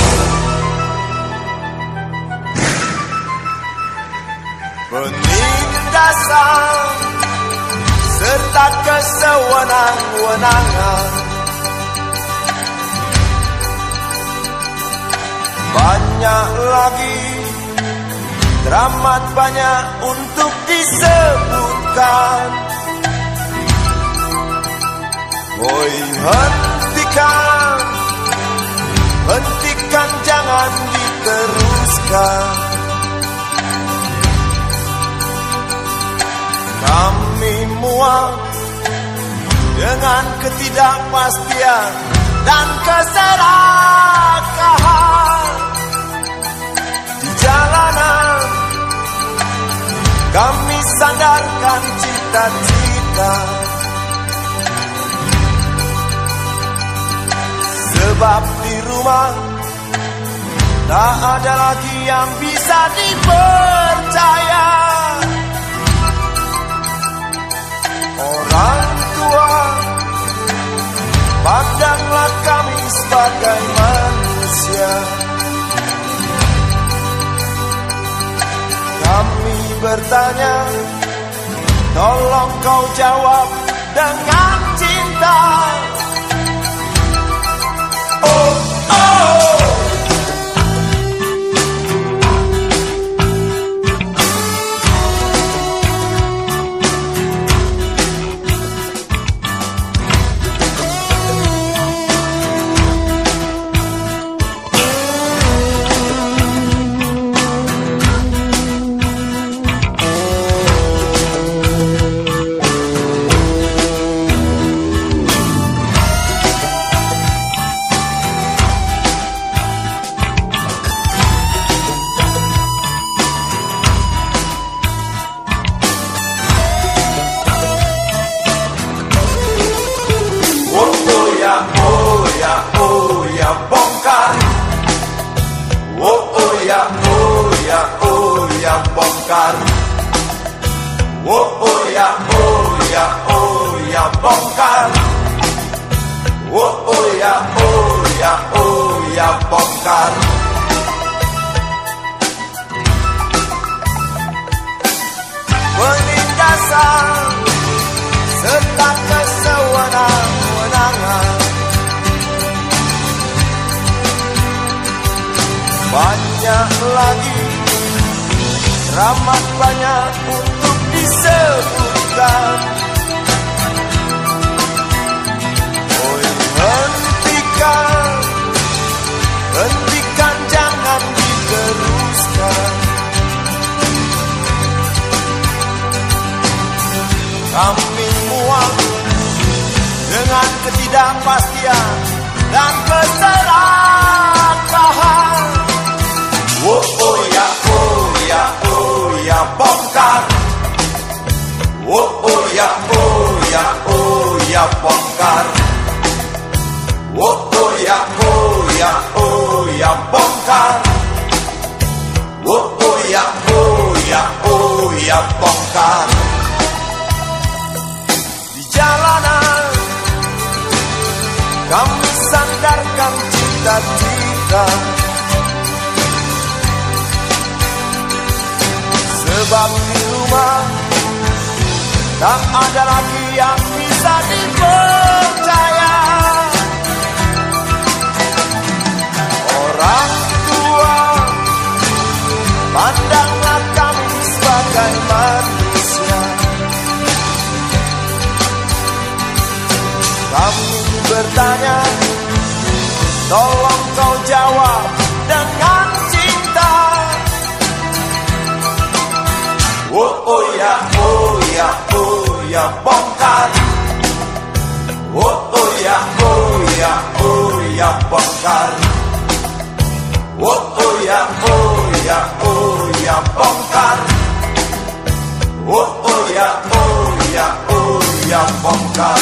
Penindasan serta kesewenang-wenangan. Banyak lagi Teramat banyak untuk disebutkan. Oi hentikan. Hentikan jangan diteruskan. Kami muak Dengan ketidakpastian Dan keserakahan Kami sandarkan cita-cita. Sebab di rumah Tak ada lagi yang bisa dipercaya. Orang tua Pandanglah kami sebagai manusia. Kami bertanya Tolong kau jawab dengan cinta. Oh, oh oh ya, bongkar. Penindasan serta kesewenang-wenangan. Banyak lagi Teramat banyak untuk disebutkan Oi hentikan Hentikan jangan diteruskan Kami muak dengan ketidakpastian dan keserakahan. Oh, oh ya, oh ya, oh ya, bongkar. Oh, oh ya, oh ya, oh ya, bongkar. Oh, oh ya, oh ya, oh ya, bongkar. Oh, oh ya, oh ya, oh ya, bongkar. Di jalanan Kami sandarkan cita-cita Sebab di rumah Tak ada lagi yang bisa dipercaya Orang tua. Pandanglah kami sebagai manusia. Kami bertanya Tolong kau jawab dengan cinta. Oh oh ya oh ya oh ya bongkar. Oh oh ya oh ya oh ya bongkar Oh ya oh ya oh ya bongkar Oh oh ya oh ya oh ya bongkar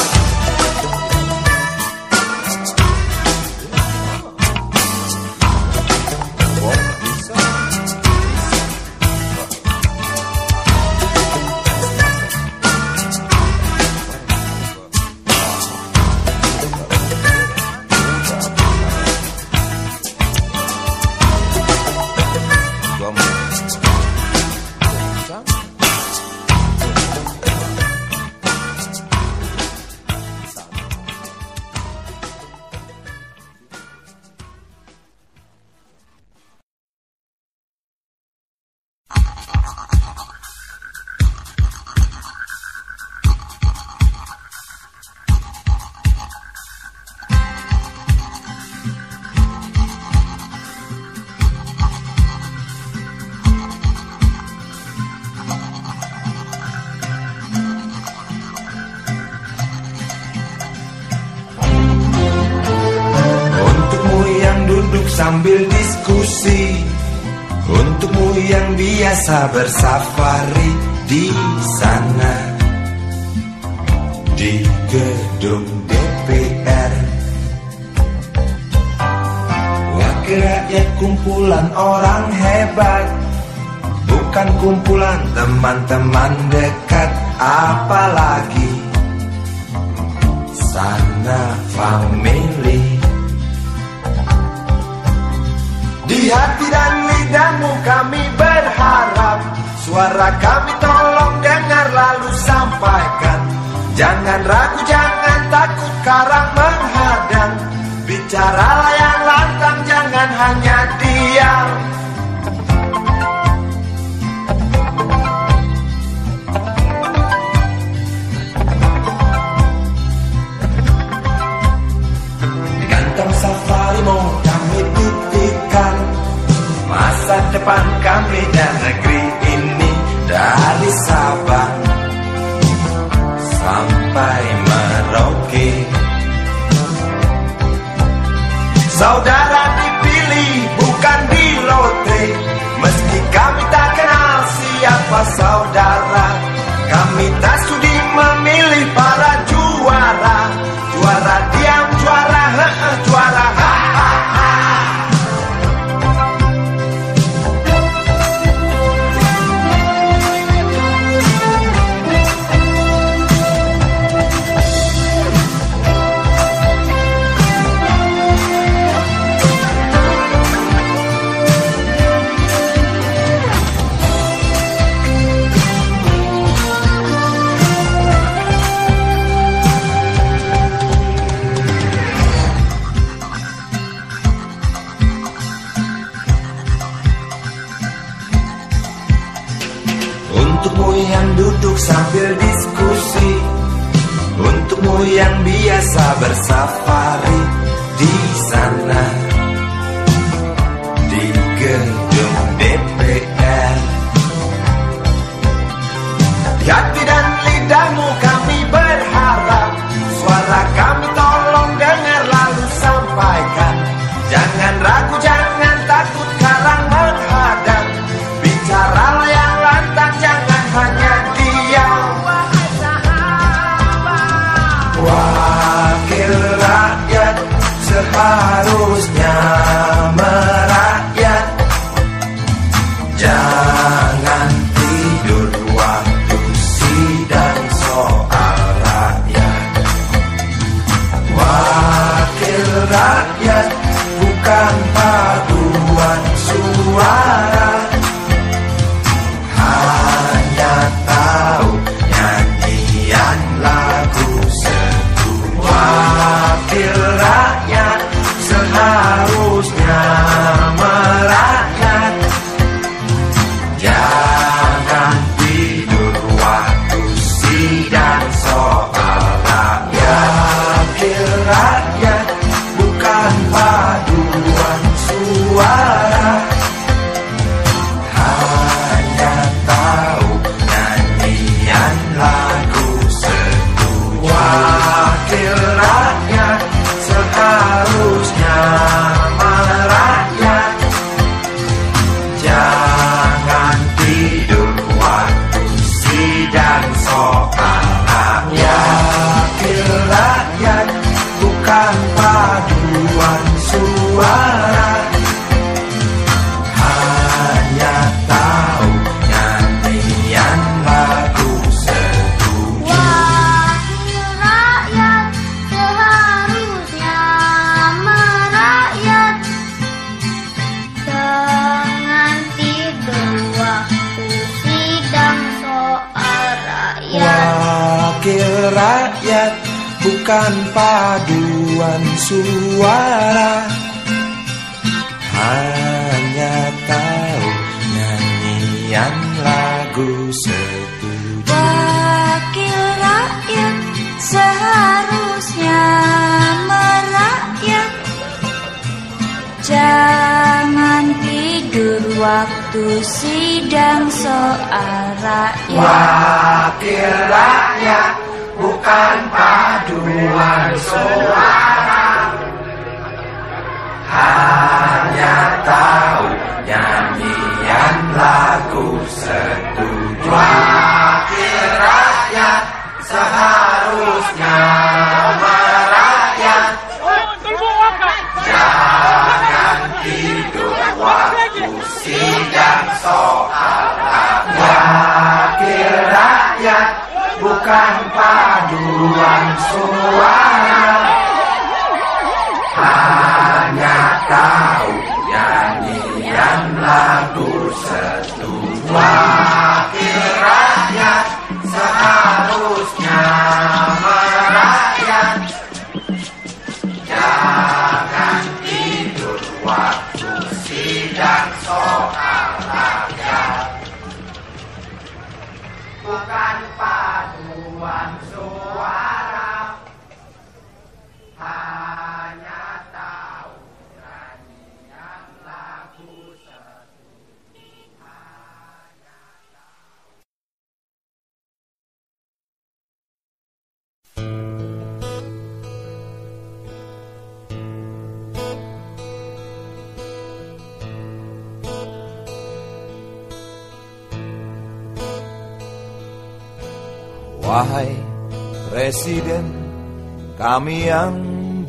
kami yang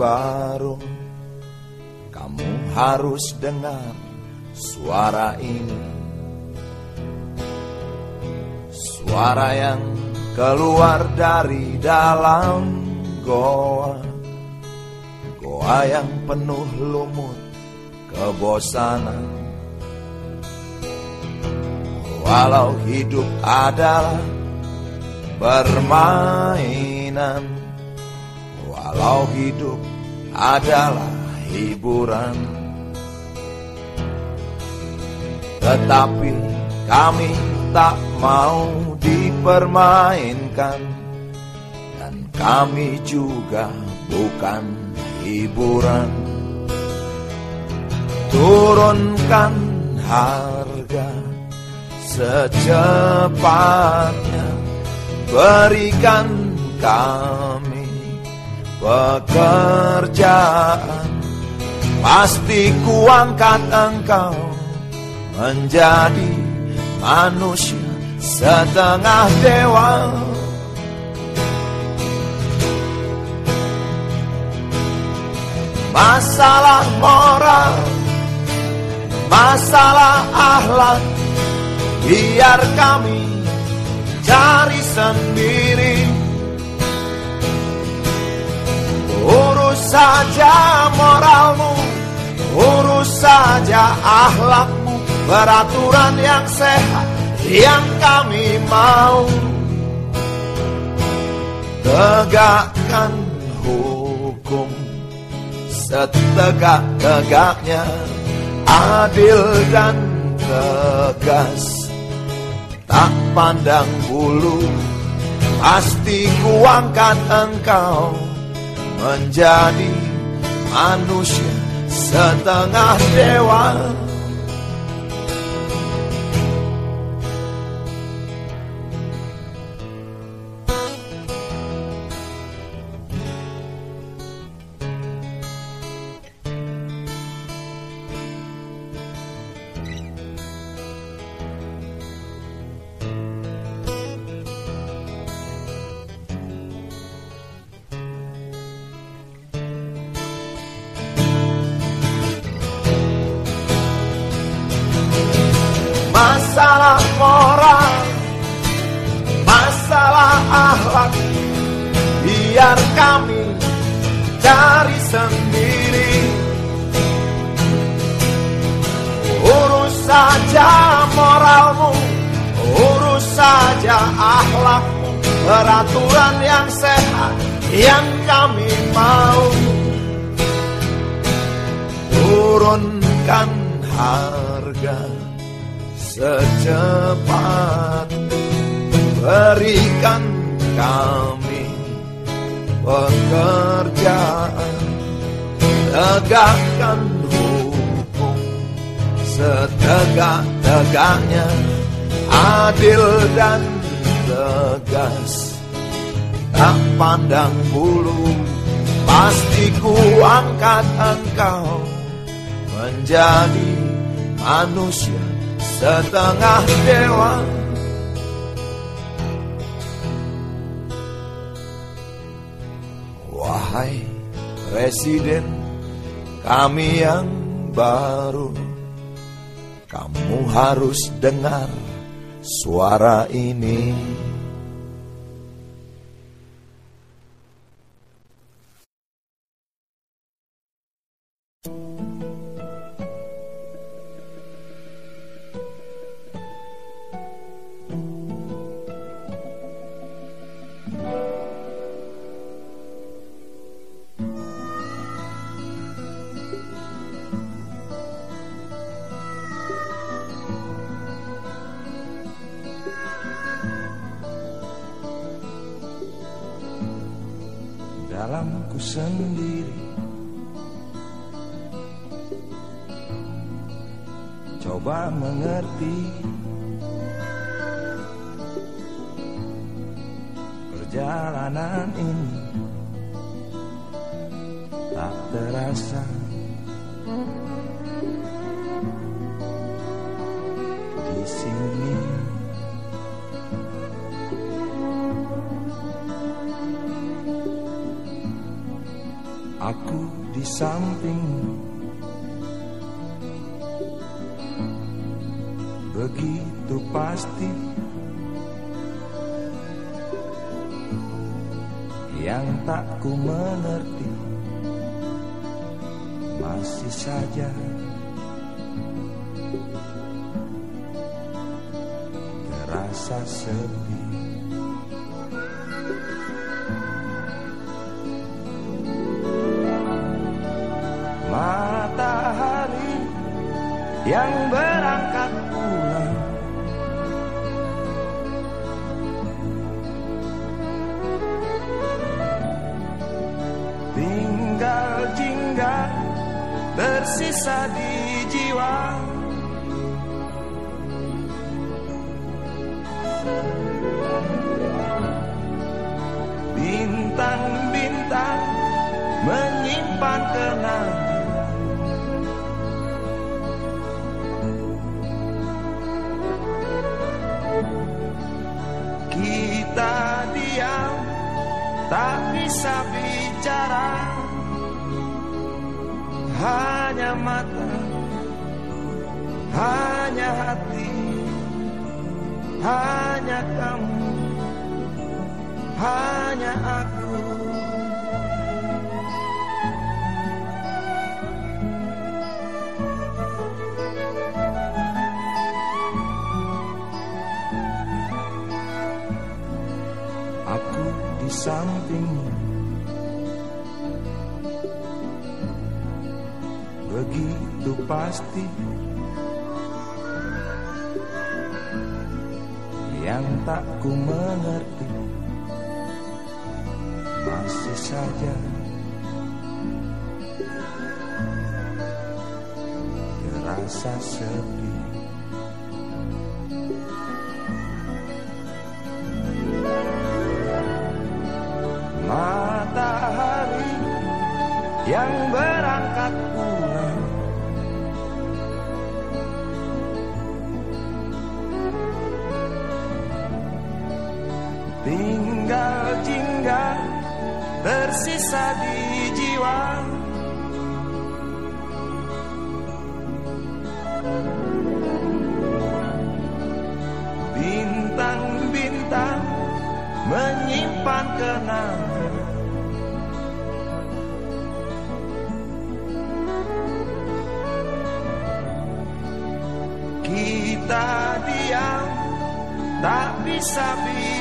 baru Kamu harus dengar suara ini. Suara yang keluar dari dalam goa. Goa yang penuh lumut kebosanan. Walau hidup adalah permainan Walau hidup adalah hiburan. Tetapi kami tak mau dipermainkan. Dan kami juga bukan hiburan. Turunkan harga secepatnya. Berikan kami pekerjaan Pasti kuangkat engkau menjadi manusia setengah dewa. Masalah moral Masalah akhlak Biar kami cari sendiri Urus saja moralmu Urus saja akhlakmu Peraturan yang sehat Yang kami mau. Tegakkan hukum Setegak-tegaknya Adil dan tegas. Tak pandang bulu Pasti kuangkat engkau Menjadi manusia setengah dewa setengah dewa. Wahai Presiden kami yang baru. Kamu harus dengar suara ini Yang tak ku mengerti Masih saja. Terasa sepi. Matahari yang berangkat tersisa di jiwa bintang-bintang menyimpan kenangan. Kita diam Tak bisa bicara Hanya mata Hanya hati Hanya kamu Hanya aku. Aku di sampingmu pasti. Yang tak ku mengerti Masih saja. Terasa sepi tersisa di jiwa bintang-bintang menyimpan kenangan. Kita diam tak bisa bicara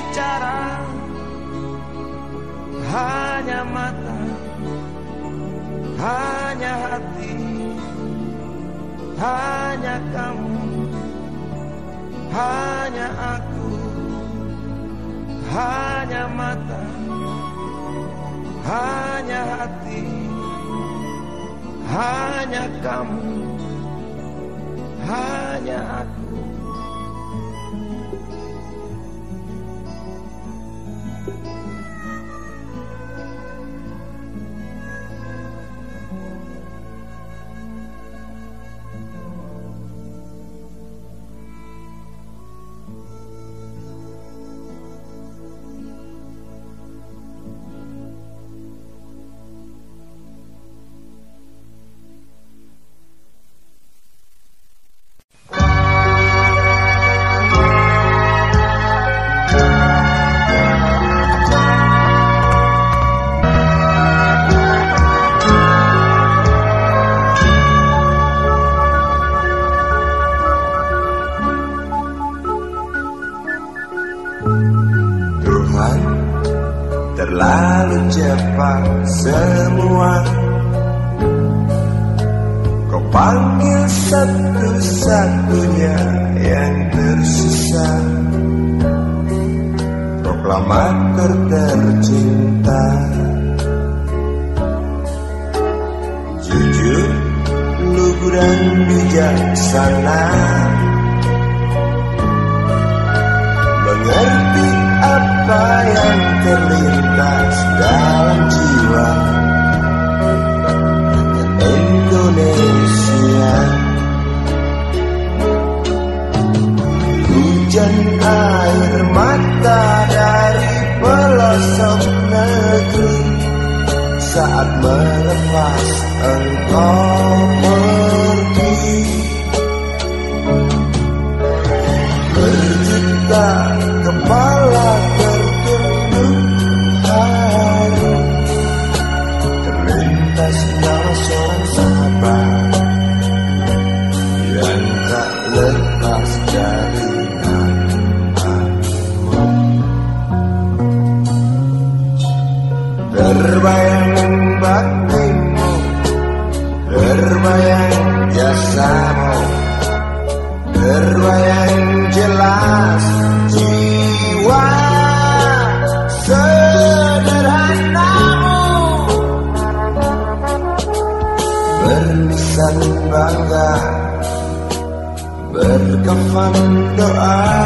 dan bijaksana. Mengerti apa yang terlintas dalam jiwa. Indonesia. Hujan air mata dari pelosok negeri. Saat melepas engkau. mendoa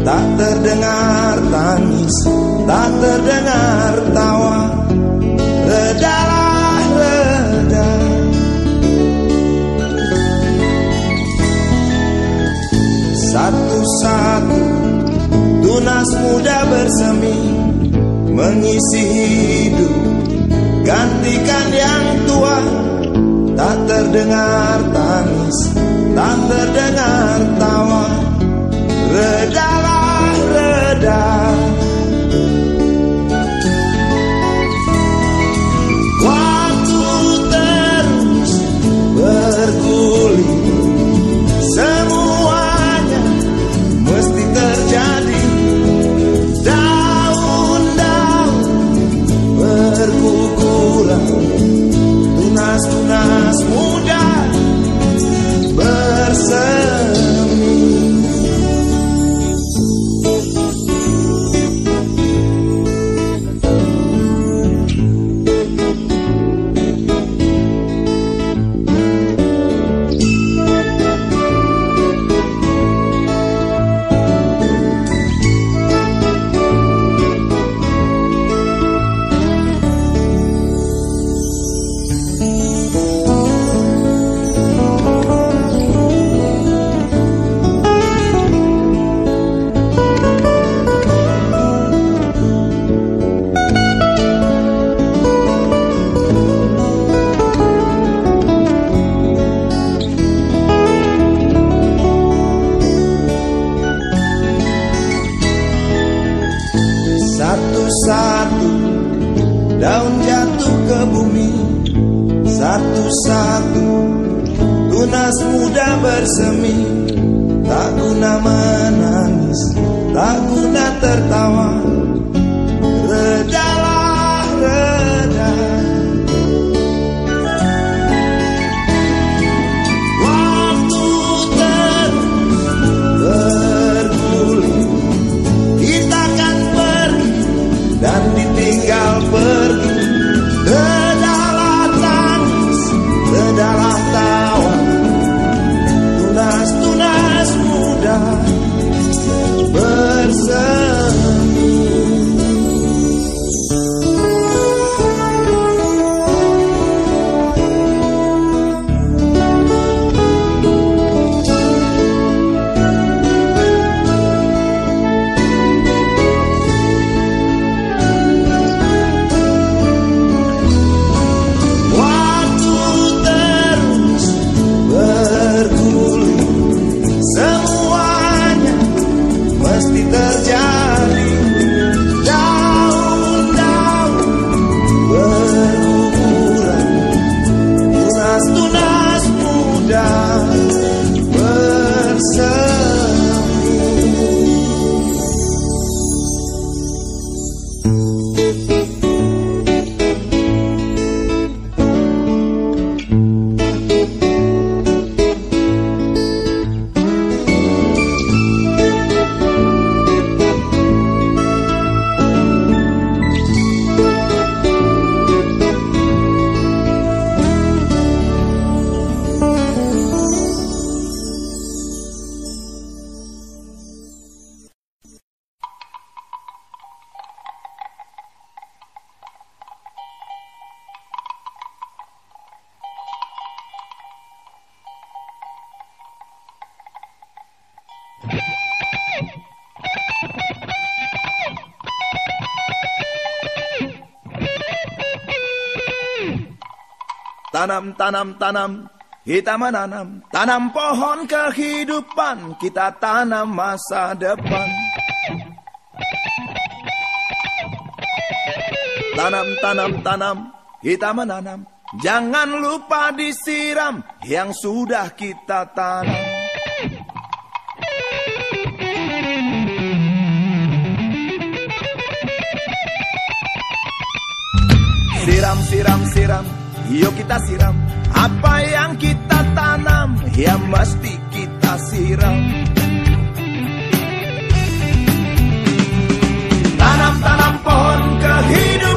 tak terdengar tangis tak terdengar tawa. Redalah reda satu-satu tunas muda bersemi mengisi hidup gantikan yang tua. Tak terdengar tangis Tak terdengar tawa Redalah reda Waktu terus bergulir Semuanya mesti terjadi. Daun-daun berguguran Tanam, tanam, tanam, kita menanam. Tanam pohon kehidupan, kita tanam masa depan. Tanam, tanam, tanam, kita menanam. Jangan lupa disiram yang sudah kita tanam. Siram, siram, siram, yuk kita siram. Apa yang kita tanam, ya mesti kita siram. Tanam-tanam pohon kehidupan